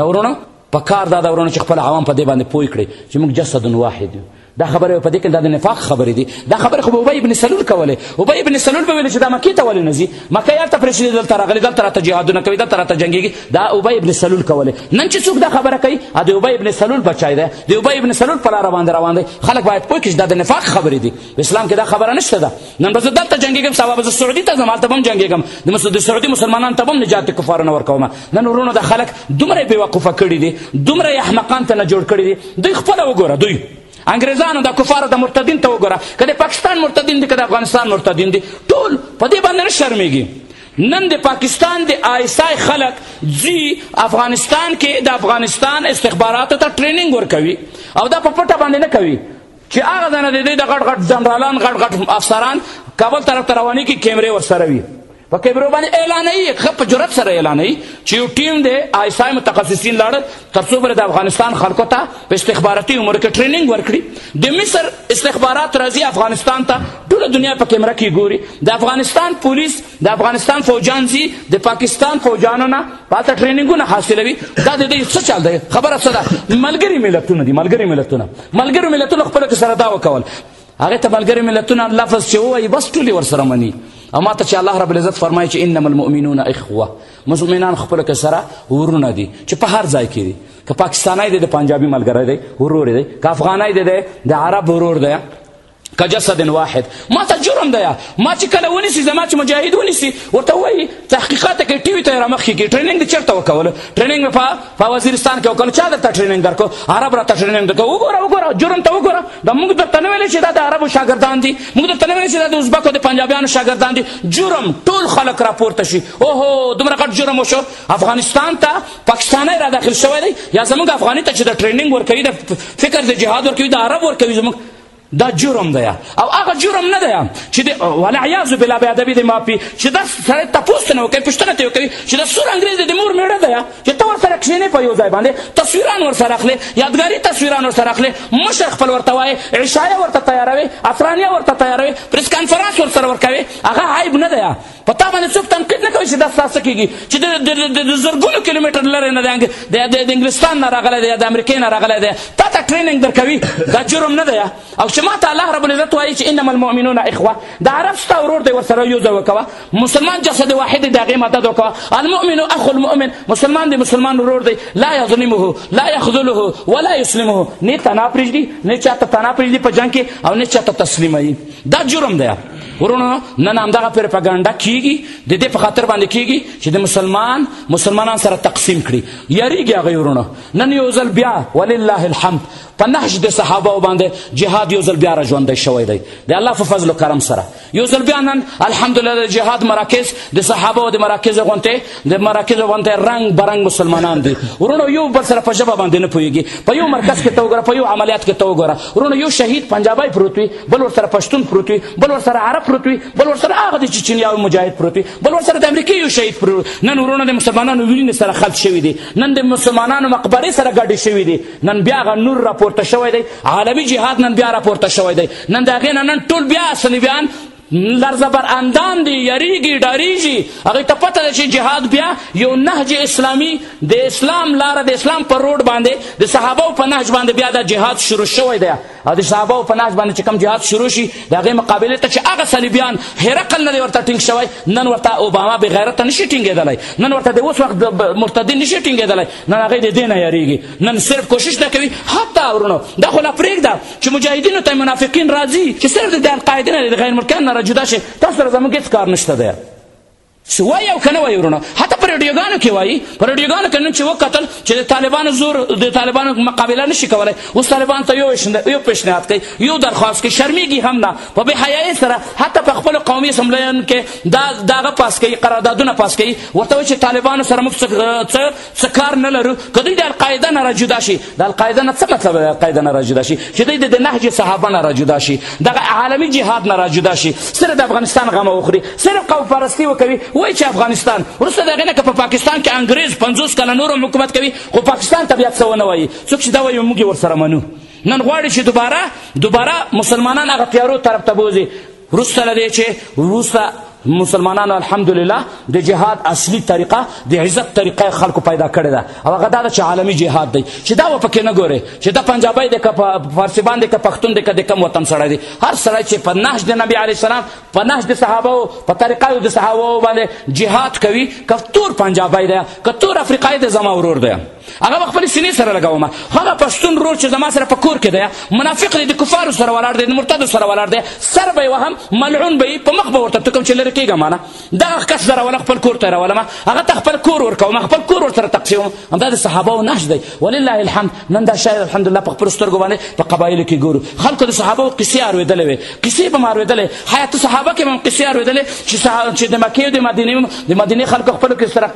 دا ورونه په کار دا ده ورونه چې خپل عوام په دې باندې پوه کړي چې موږ جسد واحد یو دا خبره په دې کې دا د نفاق خبرې دي دا خبره خو ابي ابن سلول کوله ابي ابن سلول به ویل چې دا مکه ته ولې نه ځي مکه یار ته پرېښې دلته راغلي دلته راته جهادونه کوي دلته راته جنګېږي دا ابي ابن سلول کوله نن چې څوک دا خبره کوي د ابي ابن سلول بچای دی د ابي ابن سلول په لاره باندې روان دی خلک باید پوه کړي دا د نفاق خبرې دي اسلام کې دا خبره نشته ده نن به زه دلته جنګېږم سبا به زه سعودي ته ځم هلته به هم جنګېږم د سعودي مسلمانانو ته به هم نجات د کفارو نه ورکوم نن وروڼو دا خلک دومره یې بېوقوفه کړي دي دومره یې احمقان ته نه جوړ کړي دي دوی خپله وګوره دوی انګريزانو د کفارو د مرتدین ته وګوره که د پاکستان مرتدین دي که د افغانستان مرتدین دي ټول په دې باندې نه شرمېږي نن د پاکستان د آیسای خلک ځي افغانستان کې د افغانستان استخباراتو ته ټریننګ ورکوي او دا په پټه باندې نه کوي چې هغه ځای نه د دوی د غټ غټ جنرالان غټ غټ افسران کابل طرف ته روانېږي کیمرې ورسره وي په کیمرو باندې اعلانوي ښه په جرأت سره اعلانوي چې یو ټیم دی آیسای متخصصین لاړل تر څو پورې د افغانستان خلکو ته په استخباراتي امور کې ټریننګ ورکړي د مصر استخبارات راځي افغانستان ته ټوله دنیا په کیمره کې ګوري د افغانستان پولیس د افغانستان فوجان زی د پاکستان فوجانو نه پاته ټریننګونه حاصلوي دا د دې څه چل دی خبره څه ده ملګری ملتونه دي ملګری ملتونه ملګری ملتونه خپل کې سره دا وکول هغه ته ملګری ملتونه لفظ چې وایي بس ټول ور سره مني اما ته چې الله رب العزت فرمایي چې انما المؤمنون اخوه مسلمانان خپل کې سره ورونه دي چې په هر ځای کې دي که پاکستاني دی د پنجابي ملګری دی ورور دی که افغاني دی د عرب ورور دی کجسد واحد ما ته جرم دی ما چې کله ونیسي زما چې مجاهد ونیسي ورته وایي تحقیقات کې ټي وي ته یې رامخکې کړي ټریننګ دې چېرته وکولو ټریننګ مې په په وزیرستان کې وکړو چا درته ټریننګ درکړو عرب راته ټریننګ درکړو وګوره وګوره جرم ته وګوره دا موږ درته نه ویلې چې دا د عربو شاګردان دي موږ درته نه ویلې چې دا د ازبکو د پنجابیانو شاګردان دي جرم ټول خلک راپورته شي اوهو دومره غټ جرم وشو افغانستان ته پاکستانی را داخل شوی دی یا زموږ افغاني ته چې د ټریننګ ورکوي د فکر د جهاد ورکوي د عرب ورکوي زموږ دا جرم دی او هغه جرم نه دی چې د والعیاذ بالله بې ادبي د مافي چې دا سړی تپوس نه وکړي پوښتنه ترې وکړي چې دا سور انګریز دی د مور مېړه دی چې ته ورسره کښېنې په یو ځای باندې تصویران ورسره اخلې یادګاري تصویران ورسره اخلې مشر خپل ورته وایې عشایه ورته تیاروې افرانیه ورته تیاروې پریس کانفرنس ورسره ورکوې هغه عیب نه دی په تا باندې څوک تنقید نه کوي چې دا ستاسو کېږي چې د زرګونو کیلومتر لرې نه دی د انګلستان نه راغلی دی د امریکې نه راغلی دی تا ته ټریننګ درکوي دا جرم نه دی او چې ما ته الله رب العزت وایي چې انما المؤمنون اخوه د عرب ستا ورور دی ورسره یو ځای وکوه مسلمان جسد واحد دی د هغې مدد وکوه المؤمن اخو المؤمن مسلمان دی مسلمان ورور دی لا یظلمه لا یخذله ولا یسلمه نه تنا پرېږدي نه چاته تنا پرېږدي په جنګ کې او نه چاته تسلیموي دا جرم دی ورونو نن همدغه پروپاګاندا کیږي د دې په خاطر باندې کیږي چې د مسلمان مسلمانان سره تقسیم کړي یریږي هغوی ورونو نن یو ځل بیا ولله الحمد په نهج د صحابه باندې جهاد یو ځل بیا را ژوندی شوی دی د الله په فضل و کرم سره یو ځل بیا نن الحمدلله د جهاد مراکز د صحابه د مراکز غونتې د مراکز باندې رنگ برنګ مسلمانان دي ورونو یو بل سره په ژبه باندې نه پويږي په یو مرکز کې توګره په یو عملیات کې توګره ورونو یو شهید پنجابی پروت وي بل ور سره پښتون پروت وي بل ور سره عرب پروت وي بل ور سره هغه د چچنیا او مجاهد پروت وي بل ور سره د امریکا یو شهید پروت نن ورونو د مسلمانانو وینې سره خلط شوی دي نن د مسلمانانو مقبره سره ګډې شوی دي نن بیا غ نور راپورته شوی دی عالمی جهاد نن بیا راپورته شوی دی نن دا غینه نن ټول بیا صلیبیان در زبر اندام دی یریږي ډاریږي هغه ته پته ده چې جهاد بیا یو نهج اسلامی د اسلام لار د اسلام پر روډ باندې د صحابه په نهج باندې بیا د جهاد شروع شوی دی او د صحابه په نهج باندې چې کوم جهاد شروع شي د هغه مقابله ته چې هغه صلیبیان هرقل نه ورته ټینګ شوی نن ورته اوباما به غیرت نشي ټینګېدلی نن ورته د اوس وخت مرتدین نشي ټینګېدلی نن هغه د دې نه یریږي نن صرف کوشش نه کوي حتی ورونو دا خو لا پرېږده چې مجاهدینو ته منافقین راځي چې صرف د القاعده نه د غیر ملکیان نه راجدا شي تاسو سره زموږ هېڅ کار نشته دی څه وایي او که نه وایي وروڼه حتی په رډیوګانو کې وایي په رډیوګانو کې نن چې وکتل چې د طالبانو زور د طالبانو مقابله نشي کولی اوس طالبان ته یو پیشنهاد کوي یو درخواست کوي شرمیږي هم نه په بې حیایۍ سره حتی په خپلو قومي اسمبلیانو کې دا دغه پاس کوي قراردادونه پاس کوي ورته وایي چې طالبانو سره موږ څه څه کار نه لرو که دوی د القاعده نه راجدا شي د القاعده نه څه مطلب د القاعده نه راجدا شي چې دوی د نهج صحابه نه راجدا شي دغه عالمي جهاد نه راجدا شي صرف د افغانستان غم وخوري صرف قوم پرستی وکوي وایي چې افغانستان وروسته د هغې نه که په پاکستان کې انګرېز پنځوس کاله نور هم حکومت کوي خو پاکستان ته بیا څه ونه وایي څوک چې دا وایي موږ یې ورسره منو نن غواړي چې دوباره دوباره مسلمانان هغه تیارو طرف ته بوځي وروسته له دې چې وروسته مسلمانانو الحمدلله د جهاد اصلي طریقه د عزت طریقه خلکو پیدا کړې ده او هغه دا ده چې عالمي جهاد دی چې دا پکې نه ګوري چې دا پنجابی دی که فارسي باندې که پښتون دی که د کم وطن سړی دی هر سړی چې په نهج د نبي علیه السلام په نهج د صحابهو په طریقه د صحابهو باندې جهاد کوي که تور پنجابی دی که تور افریقایي دی زما ورور دی هغه خپل سینې سره لګوم هغه پښتون رور چې زما سره په کور کې دی منافق دی د کفارو سره ولاړ دی د مرتدو سره ولاړ دی سر به یې وهم ملعون به یې په مخ به ورته تکم چې لرې کېږه مانه دغه کس زه راوله خپل کور ته راولم هغه ته خپل کور ورکوم خپل کور ورسره تقسیموم همدا د صحابهو نهج دی ولله الحمد نن دا شاید الحمدلله په خپلو سترګو باندې په قبایلو کې ګورو خلکو د صحابهو قصې اورېدلې وې قصې به مې اورېدلې حیات صحابه کې به مې قصې اورېدلې چې د مکې او د مدینې د مدینې خلکو خپلو کې سره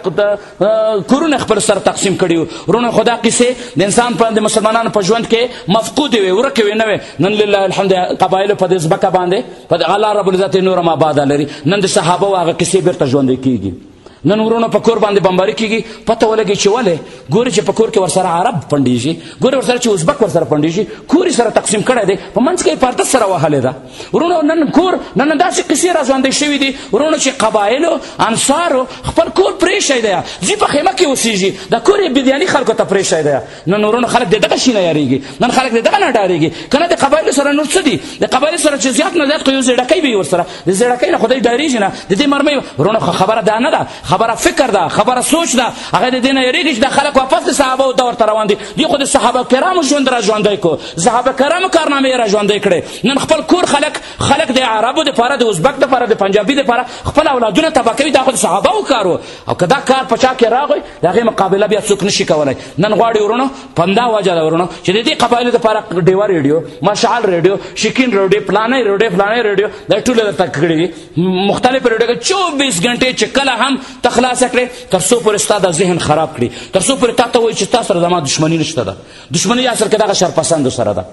کورونه خپل سر تقسیم کړي ورونه خدا قصه د انسان په د مسلمانانو په ژوند کې مفقود وي ورکه وي نه وي نن لله الحمد قبایل په دې ځبکه باندې په الله رب العزت نور ما آباد لري نن د صحابه واغه قصه بیرته ژوند کیږي نن ورونه په کور باندې بمباري کیږي پته ولګي چې ولې ګوري چې په کور کې ورسره عرب پنډيږي ګوري ورسره چې ازبک ورسره پنډيږي کوري سره تقسیم کړي دي په منځ کې پرده سره وهلې ده ورونو نن کور نن داسې قصې را ژوندۍ شوي دي ورونو چې قبایلو انصارو خپل کور پرېښی دی ځي په خیمه کې اوسېږي د کور یې بدیاني خلکو ته پرېښی دی نن ورونو خلک د دغه شي نه یارېږي نن خلک د دغه نه ډارېږي که نه د قبایلو سره نور څه دي د قبایلو سره چې زیات نه زیات خو یو زیړکی وي ورسره د زیړکۍ نه خو دی ډارېږي نه د دې مرمۍ ورونو خبره دا نه ده خبره فکر ده خبره سوچ ده هغه د دې نه یارېږي چې د خلک واپس د صحابو دور ته روان دي دوی خو د صحابه کرامو ژوند را ژوندی کړو صحابه کرامو کارنامې یې را ژوندۍ کړې نن خپل کور خلک خلک د عربو د پاره د ازبک د پاره د پنجابي د پاره خپل اولادونه تبا کوي دا خو د صحابه و کارو او که دا کار په چا کې راغی د هغې مقابله بیا څوک نشي کولی نن غواړي ورونو په همدا وجه ده ورونو چې د دې قبایلو د پاره ډیوه ریډیو مشعل ریډیو شکین ریډیو پلانی ریډیو پلانی ریډیو دا ټول درته کړي دي مختلف ریډیو کې چوبیس غنټې چې کله هم ته خلاصه کړې تر څو پورې ستا دا ذهن خراب کړي تر څو پورې تا ته وایي چې تا سره زما دښمني نشته ده دښمني اصل کې دغه شرپسندو سره ده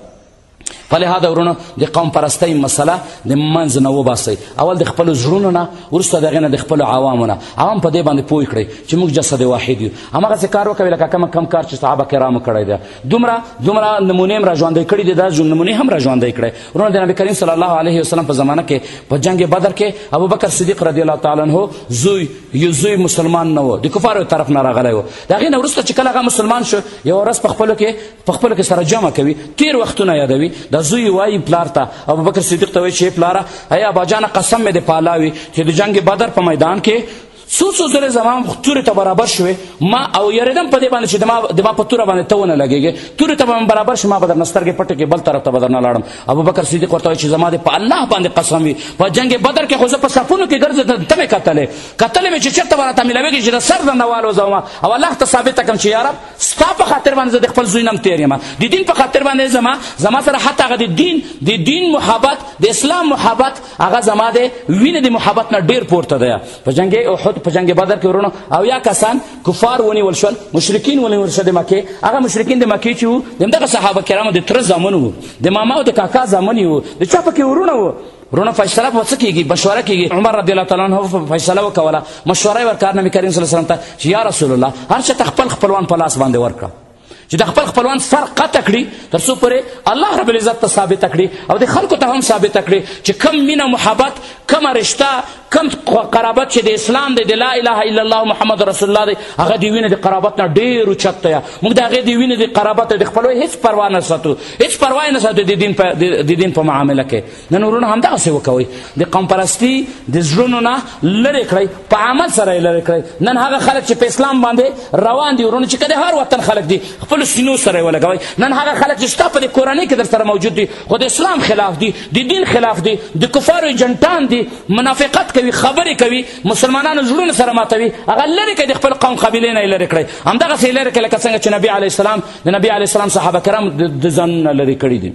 په لهدا ورونو د قوم پرستۍ مسله د منځ نه وباسئ اول د خپلو زړونو نه وروسته د هغې نه د خپلو عوامو نه عوام په دې باندې پوه کړئ چې موږ جسد واحد یو هماغسې کار وکوي لکه کوم کم کار چې صحابه کرامو کړی دی دومره دومره نمونې هم راژوندی کړي دي دا نمونې هم راژوندی کړی ورونه د نبي کریم صلی الله علیه وسلم په زمانه کې په جنګ بدر کې ابوبکر صدیق رضی الله تعالی عنه زوی یو زوی مسلمان نه و د کفارو طرف نه راغلی و د هغې نه وروسته چې کله هغه مسلمان شو یوه ورځ په خپلو کې په خپل کې سره جمع کوي تیر وختونه یادوي د زوی وایي پلار ته ابوبکر صدیق ته وایي چې پلاره ای اباجانه قسم مې د پالاوي چې د جنگ بدر په میدان کې څو څو ځله زما تورې ته برابر شوې ما او یریدم په دې باندې چې دما دما په توره باندې ته ونه لګېږې تورې ته به برابر شي ما به درنه سترګې پټې کې بل طرف ته به درنه لاړم ابوبکر صدیق ورته وایي چې زما دې په الله باندې قسم وي په جنګ بدر کې خو زه په صفونو کې ګرځېدم ته مې کتلې کتلې مې چې چېرته به راته میلاوېږي چې د سر درنه والوځوم او الله ته ثابته کړم چې یارب ستا په خاطر باندې زه د خپل زوی نم تیر یم د دین په خاطر باندې زما زما سره حتی هغه د دین د دین محبت د اسلام محبت هغه زما د وینې د محبت نه ډیر پورته دی په جنگ احد په جنگ بدر کې ورونو او یا کسان کفار ونیول شول مشرکین ونیول شول د مکې هغه مشرکین د مکې چې وو دغه صحابه کرامو د تر زامن وو د ماما او د کاکا زامن وو د چا پکې ورونه وو رونه فیصله په څه کیږي مشوره کیږي عمر رضی الله تعالی عنہ فیصله وکوله مشوره ورکړه نبی کریم صلی الله علیه وسلم ته چې یا رسول الله هر چا ته خپل خپلوان په لاس باندې ورکړه چې د خپل خپلوان سر قطع کړي تر څو پورې الله رب العزت ته ثابت کړي او د خلکو ته هم ثابت کړي چې کم مینه محبت کمه رشته کوم قرابت چې د اسلام دی د لا اله الا الله محمد رسول الله دی هغه د وینې د قرابت نه ډېر اوچت دی موږ د هغې د وینې د قرابت د خپلوۍ هېڅ پروا نه ساتو هېڅ پروا نه ساتو د دین په د دین په معامله کې نن وروڼه همدغسې وکوئ د قوم پرستي د زړونو نه لرې کړئ په عمل سره یې لرې کړئ نن هغه خلک چې په اسلام باندې روان دي وروڼه چې که د هر وطن خلک دي خپلو سینو سره یې ولګوئ نن هغه خلک چې ستا په دې کورنۍ کې در سره موجود دي خو د اسلام خلاف دي د دین خلاف دی د کفارو ایجنټان دی منافقت کوي خبرې کوي مسلمانانو زړونه سره ماتوي هغه لرې کړئ د خپل قوم قبیلې نه یې لرې کړئ همدغسې یې لرې کړئ لکه څنګه چې نبي علیه السلام د نبي علیه السلام صحابه کرام د ځانونه لرې کړي دي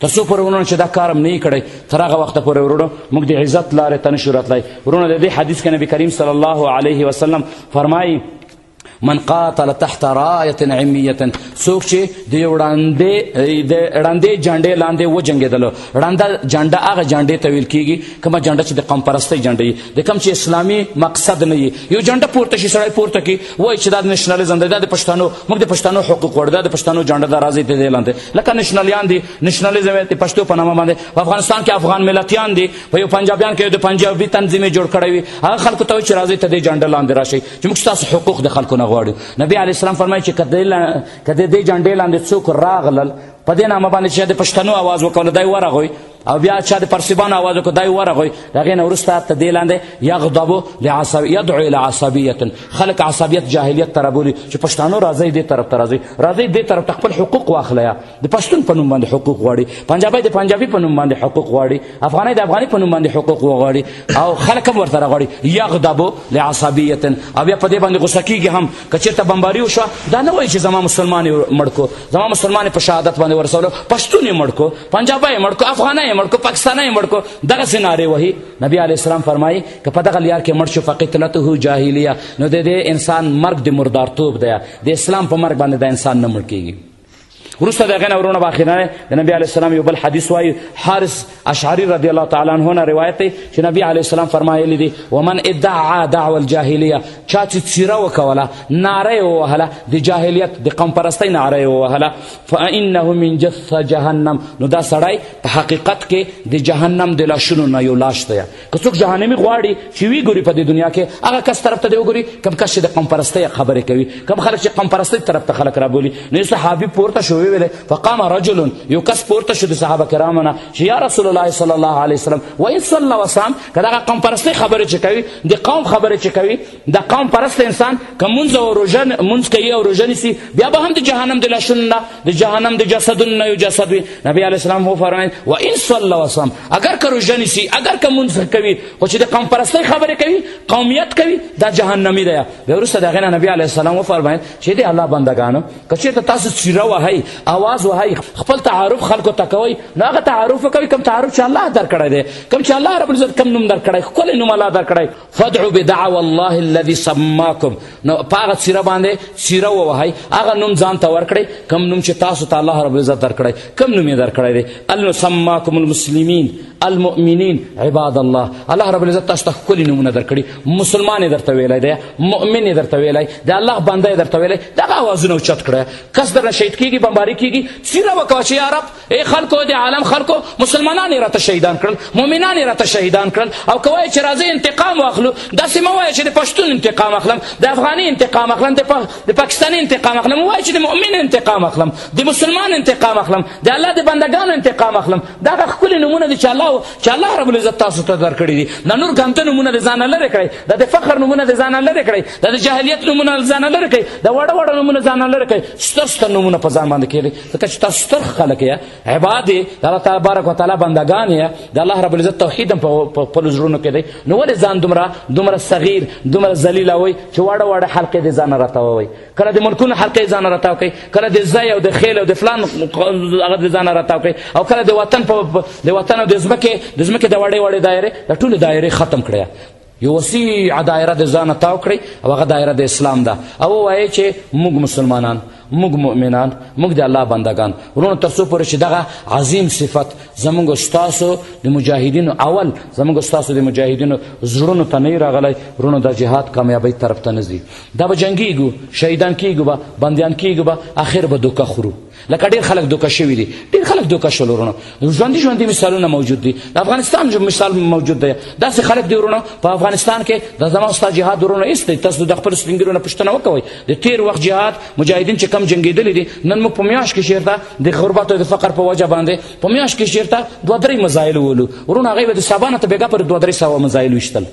تر څو پورې ورونه چې دا کار هم نه کړی تر هغه وخته پورې ورونه موږ د عزت لارې ته نشو راتلی ورونه د دې حدیث کې نبي کریم صلی الله علیه وسلم فرمایي من قاتل تحت رايه عميه څوک چې د وړاندې د وړاندې جنډې لاندې وجنګېدل وړاندې جنډه هغه جنډې ته ویل کېږي کومه جنډه چې د قوم پرستۍ جنډه وي د کوم چې اسلامي مقصد نه وي یو جنډه پورته شي سړی پورته کړي وایي چې دا د نشنالیزم دی دا د پښتنو موږ د پښتنو حقوق غواړو دا د پښتنو جنډه ده راځئ ته دې لاندې لکه نشنالیان دي نشنالیزم یې د پښتو په نامه باندې په افغانستان کې افغان ملتیان دي په یو پنجابیان کې د پنجابي تنظیم جوړ کړی وي هغه خلکو ته وایي چې راځئ ته دې جنډه لاندې راشئ چې موږ ستاسو حقوق د خلکو نه غواړو نبی علیه السلام فرمایي چې که د دې جنډې لاندې څوک راغلل په دې نامه باندې چې د پښتنو اواز وکړو دی ورغوي او بیا چا د پرسیبانو اواز وکړو دی ورغوي د هغې نه وروسته ته دې لاندې یغضبو یدعو الی عصبیت خلک عصبیت جاهلیت ته رابولي چې پښتانو راځئ دې طرف ته راځئ راځئ دې طرف ته خپل حقوق واخلئ د پښتون په نوم باندې حقوق غواړي پنجابی د پنجابي په نوم باندې حقوق غواړي افغاني د افغاني په نوم باندې حقوق غواړي او خلک هم ورسره غواړي یغضب لعصبیه او بیا په دې باندې غوسه کیږي هم که چېرته بمباري وشوه دا نه وایي چې زما مسلمان یې مړ کو زما مسلمان په شهادت باندې ورسولو پښتون یې مړ کو پنجابی یې مړ کو افغانه یې مړ کو پاکستانه یې مړ کو دغسې نارې وهي نبي علیه السلام فرمایي که په دغه لیار کې مړ شو فقتلته جاهلیه نو د دې انسان مرګ د مردارتوب دی د اسلام په مرګ باندې د انسان نه مړ کیږي ورسته دغه نه ورونه باخیرانه د نبی علی السلام یو بل حدیث وای حارث اشعری رضی الله تعالی عنہ نه روایت دی چې نبی علی السلام فرمایلی دی ومن ادعا دعوه الجاهلیه چا چې چیره وکوله ناره ووهله د جاهلیت د قوم پرستۍ ناره ووهله فانه من جث جهنم نو دا سړی په حقیقت کې د جهنم د لاشونو نه یو لاش دی که څوک جهنمي غواړي چې وی ګوري په دې دنیا کې هغه کس طرف ته دی وګوري کوم کس چې د قوم پرستۍ خبرې کوي کوم خلک چې قوم پرستۍ طرف ته خلک رابولي نو یو صحابي پورته شو ویل فقام رجل یو کس پورته شو د صحابه کرامو نه چې یا رسول الله صلی الله علیه وسلم و ان صلی وسام که دغه قوم پرستۍ خبرې چې کوي د قوم خبرې چې کوي د قوم پرست انسان که مونځ او روژه مونځ کوي او روژه نیسي بیا به هم د جهنم د لاشونو نه د جهنم د جسدون نه یو جسد وي نبی علیه السلام وفرمایل و ان صلی وسلم اگر که روژه نیسي اگر که مونځ کوي خو چې د قوم پرستۍ خبرې کوي قومیت کوي دا جهنمي دی بیا وروسته د هغې نه نبی علیه السلام وفرمایل چې د الله بندګانو که چېرته تاسو څیره وهئ اواز وهئ خپل تعارف خلکو ته کوئ نو هغه تعارف کوي کوم تعارف چې الله درکړی دی کوم چې الله رب العزت کوم نوم درکړی ښکلی نوم الله درکړی فدعو بدعو الله الذي سماکم نو پاغه سیره باندې سیره ووهی هغه نوم ځان ته ورکړی کم نوم چې تاسو ته الله رب عزت درکړی کم نوم یې درکړی دی النو سماکم المسلمین المؤمنین عباد الله الله رب العزت تاسو ته ښکلي نومونه درکړي مسلمان یې درته ویلی دی مؤمن یې درته ویلی د الله بنده یې درته ویلی دغه اوازونه اوچت کړه کس درنه شهید کیږي بمباري کیږي سیره وکوه چې یا رب ای خلکو د عالم خلکو مسلمانان راته شهیدان کړل مؤمنان راته شهیدان کړل او کوی چې راځي انتقام واخلو داسې مه وایه چې د پښتون انتقام اخلم د افغاني انتقام اخلم د پاکستاني انتقام اخلم وایه چې د مؤمن انتقام اخلم د مسلمان انتقام اخلم د الله د بندګانو انتقام اخلم دا ښکلي نمونه دي چې الله چې الله رب العزت تاسو ته درکړي دي دا نور ګامته نمونه د ځانه لرې کړئ دا د فخر نمونه د ځانه لرې کړئ دا د جاهلیت نمونه ځانه لرې کړئ دا وړه وړه نمونه ځانه لرې کړئ ستاسو نمونه په ځان باندې کېږي ځکه چې تاسو ستر خلک یا عباد یې د الله تعالی بارک وتعالی بندګان یې د الله رب العزت توحید هم په خپلو زړونو کې دی نو ولې ځان دومره دومره صغیر دومره ذلیلوئ چې واړه واړه حلقې د ځانه راتاووئ کله د ملکونو حلقې ځانه راتاو کوئ کله د ځای او د خیل او د فلان هغه د ځانه راتاو کوئ او کله د وطن په د وطن او د ځمکې د ځمکې د وړې وړې دایرې د ټولې دایرې ختم کړی یو وسیع دایره د ځانه تاو کړئ او هغه دایره د اسلام ده او ووایئ چې موږ مسلمانان موږ مؤمنان موږ د الله بندګان وروڼو تر څو پورې چې دغه عظیم صفت زموږ ستاسو د مجاهدینو اول زموږ ستاسو د مجاهدینو زړونو ته نه راغلی وروڼو دا جهاد کامیابۍ طرف ته نه ځي دا به جنګیږو شهیدان کیږو به بندیان کیږو به اخر به دوکه خورو لکه ډیر خلک دوکه شوی دي ډیر خلک دوکه شول ورونو ژوندۍ ژوندۍ مثالونه موجود دي د افغانستان جو مثال موجود دی داسې خلک دی ورونو په افغانستان کې د زما استاد جهاد ورونو ایست تاسو د خپل سپینګرو نه پښتنه وکوي د تیر وخت جهاد مجاهدین چې کم جنگیدل دي نن موږ په میاش کې شیرته د غربت او د فقر په وجه باندې په میاش کې شیرته دوه درې مزایل ولو ورونو هغه د سبانه ته بیګا پر دوه درې سو مزایل وشتل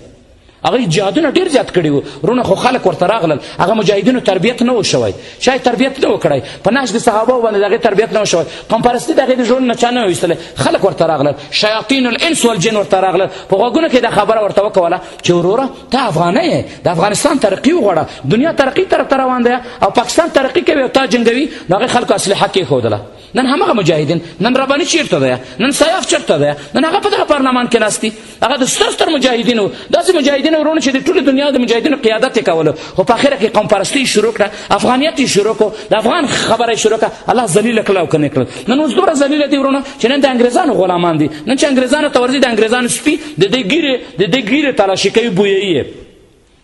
هغه جهادونه ډیر زیات کړي وو رونه خو خلک ورته راغلل هغه مجاهدینو تربیت نه و شوی چا تربیت نه و کړی په نهج د صحابه باندې دغه تربیت نه و شوی قوم پرستی دغه د ژوند نه چا نه ویستلی خلک ورته راغلل شیاطین الانس والجن ورته راغلل په غوږونو کې دا خبره ورته وکوله چې وروره ته افغانی یې د افغانستان ترقي وغواړه دنیا ترقي طرف ته روان دی او پاکستان ترقي کوي او تا جنګوي نو هغې خلکو اسلحه کېښودله نن همغه مجاهدین نن ربانی چیرته دی نن سیاف چیرته دی نن هغه په دغه پارلمان کې ناست دي هغه د ستر ستر مجاهدینو داسې مجاهدینو وروڼو چې د ټولې دنیا د مجاهدینو قیادت یې کولو خو په اخره کې قوم پرستي یې شروع کړه افغانیت یې شروع کړو د افغان خبره یې شروع کړه الله ذلیله کړل او کنې کړل نن اوس دومره ذلیله دي وروڼه چې نن د انګریزانو غلامان دي نن چې انګریزانو ته ورځي د انګریزانو سپي د دې ګیرې د دې ګیرې تلاشي کوي بویه یې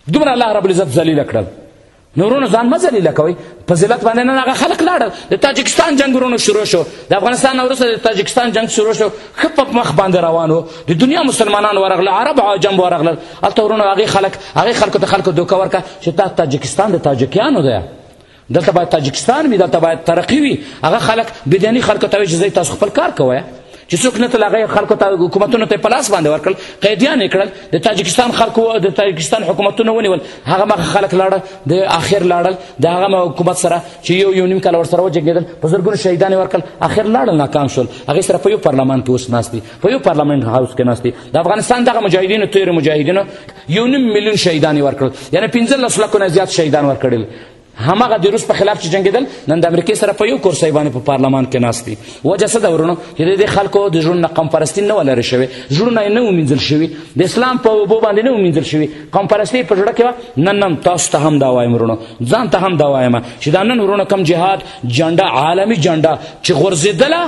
دومره الله رب العزت ذلیل کړل نورونو ځان مزه لیلا کوي په ذلت باندې نه هغه خلک لاړل د تاجکستان جنگ ورونو شروع شو د افغانستان وروسته د تاجکستان جنگ شروع شو ښه په مخ باندې روانو د دنیا مسلمانان ورغله عرب عجم ورغله هلته ورونو هغې خلک هغې خلکو ته خلکو دوکه ورکړه چې دا تاجکستان د تاجکیانو دی دلته باید تاجکستان وي دلته باید ترقي وي هغه خلک بدیاني خلکو ته وایي چې ځئ تاسو خپل کار کوئ چې څوک نه تل هغه خلکو ته حکومتونو ته په لاس باندې ورکړل قیدیان یې کړل د تاجکستان خلکو د تاجکستان حکومتونه ونیول هغه مخه خلک لاړل د آخر لاړل د هغه حکومت سره چې یو یو نیم کال ورسره وجنګېدل په زرګونو شهیدان یې ورکړل آخر لاړل ناکام شول هغې سره په یو پارلمان کې اوس ناست دي په یو پارلمنټ هاوس کې ناست دي د افغانستان دغه مجاهدینو تېرو مجاهدینو یو نیم میلیون شهیدان یې ورکړل یعنې پنځلس لکو نه زیات شهیدان ورکړل هماغه د روس په خلاف چې جنګېدل نن د امریکې سره په یو کرسۍ باندې په پارلمان کې ناست دي وجه څه ده ورونو چې د دې خلکو د ژوند نه قوم پرستي نه وه لرې شوې زړونه یې نه ومینځل شوي د اسلام په اوبو باندې نه ومینځل شوي قوم پرستي په زړه کې وه نن هم تاسو ته هم دا وایم ورونو ځان ته هم دا وایم چې دا نن ورونو کم جهاد جنډه عالمي جنډه چې غورځېدله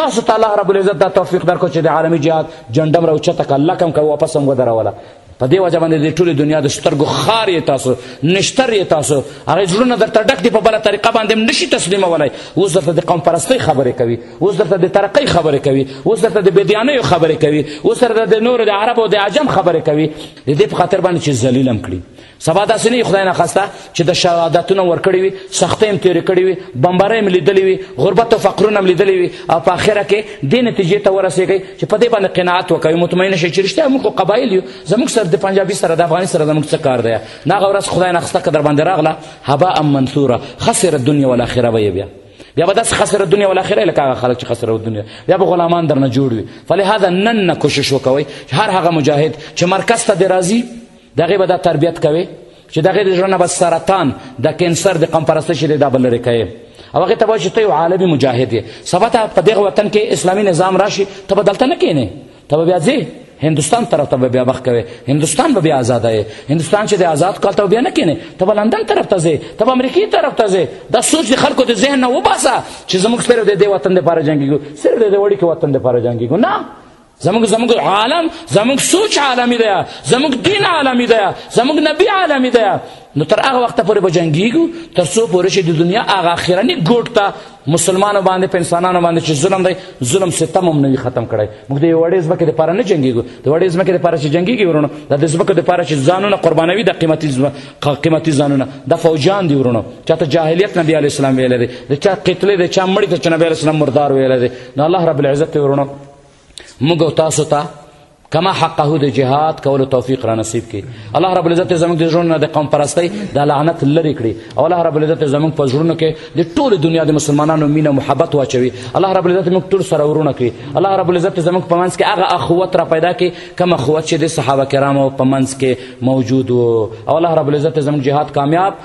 تاسو ته الله رب العزت دا توفیق درکړو چې د عالمي جهاد جنډه مره اوچته کړه الله کم که واپس هم ودروله په دې وجه باندې د ټولې دنیا د سترګو ښار یې تاسو نشتر یې تاسو هغه زړونه درته ډک دي په بله طریقه باندې هم نشي تسلیمولی اوس درته د قوم پرستۍ خبرې کوي اوس درته د ترقۍ خبرې کوي اوس درته د بدیانیو خبرې کوي اوس درته د نورو د عرب او د عجم خبرې کوي د دې په خاطر باندې چې ذلیل هم کړي سبا داسې نه خدای نه خواسته چې د شهادتونه ورکړي وي سختۍ هم تېرې کړې وي بمبارۍ هم لیدلې وي غربت او فقرونه هم لیدلې وي او په اخره کې دې نتیجې ته ورسېږئ چې په دې باندې قناعت وکوي مطمئنه شي چې رښتیا موږ خو قبایل یو زموږ سره د پنجابي سره د افغاني سره زموږ څه کار دی نه هغه ورځ خدای نه خواسته که در باندې راغله هبا ام منثوره خسر دنیا والاخره به یې بیا بیا به داسې خسره دنیا والاخره لکه هغه خلک چې خسره دنیا بیا به غلامان درنه جوړ وي فلهذا نن نه کوشش وکوئ هر هغه مجاهد چې مرکز ته دې راځي دغه به دا تربیت کوي چې دغه د ژوند به سرطان د کینسر د قوم پرستش دی دا بلری کوي او هغه ته وایي چې ته یو عالمي مجاهد یې سبا ته په دغه وطن کې اسلامي نظام راشي ته به دلته نه کینې ته به بیا ځې هندستان طرف ته بیا مخ کوي هندستان به بیا آزاد دی هندستان چې د آزاد کال ته بیا نه کینې ته به لندن طرف ته ځې ته به امریکې طرف ته ځې دا سوچ د خلکو د ذهن نه وباسه چې زموږ صرف د دې وطن لپاره جنګېږو صرف د دې وړي کې وطن لپاره جنګېږو نه زموږ زموږ عالم زموږ سوچ عالمي دی زموږ دین عالمي دی زموږ نبی عالمي دی نو تر هغه وخت پورې به جنگیږو تر څو پورې چې د دنیا هغه اخرنی ګوټ ته مسلمانانو باندې په انسانانو باندې چې ظلم دی ظلم ستم هم نوي ختم کړی موږ د وړې ځمکې لپاره نه جنګیږو د وړې ځمکې لپاره چې جنګیږي ورونو د دې ځمکې لپاره چې ځانونه قربانوي د قیمتي قیمتي ځانونه د فوجان دی ورونو چاته جاهلیت نبی علی اسلام ویل دی د چا قتل دی چا مړی ته چې نبی علی اسلام مردار ویل دی نو الله رب العزت ورونو موږ او تاسو ته کما حقه د جهاد کولو توفیق را نصیب کړي الله رب العزت زموږ د ژوند نه د قوم پرستۍ د لعنت لرې کړي او الله رب العزت زموږ په زړونو کې د ټولې دنیا د مسلمانانو مینه محبت واچوي الله رب العزت موږ ټول سره ورونه کړي الله رب العزت زموږ په منځ کې هغه اخوت را پیدا کړي کوم اخوت چې د صحابه کرامو په منځ کې موجود و او الله رب العزت زموږ جهاد کامیاب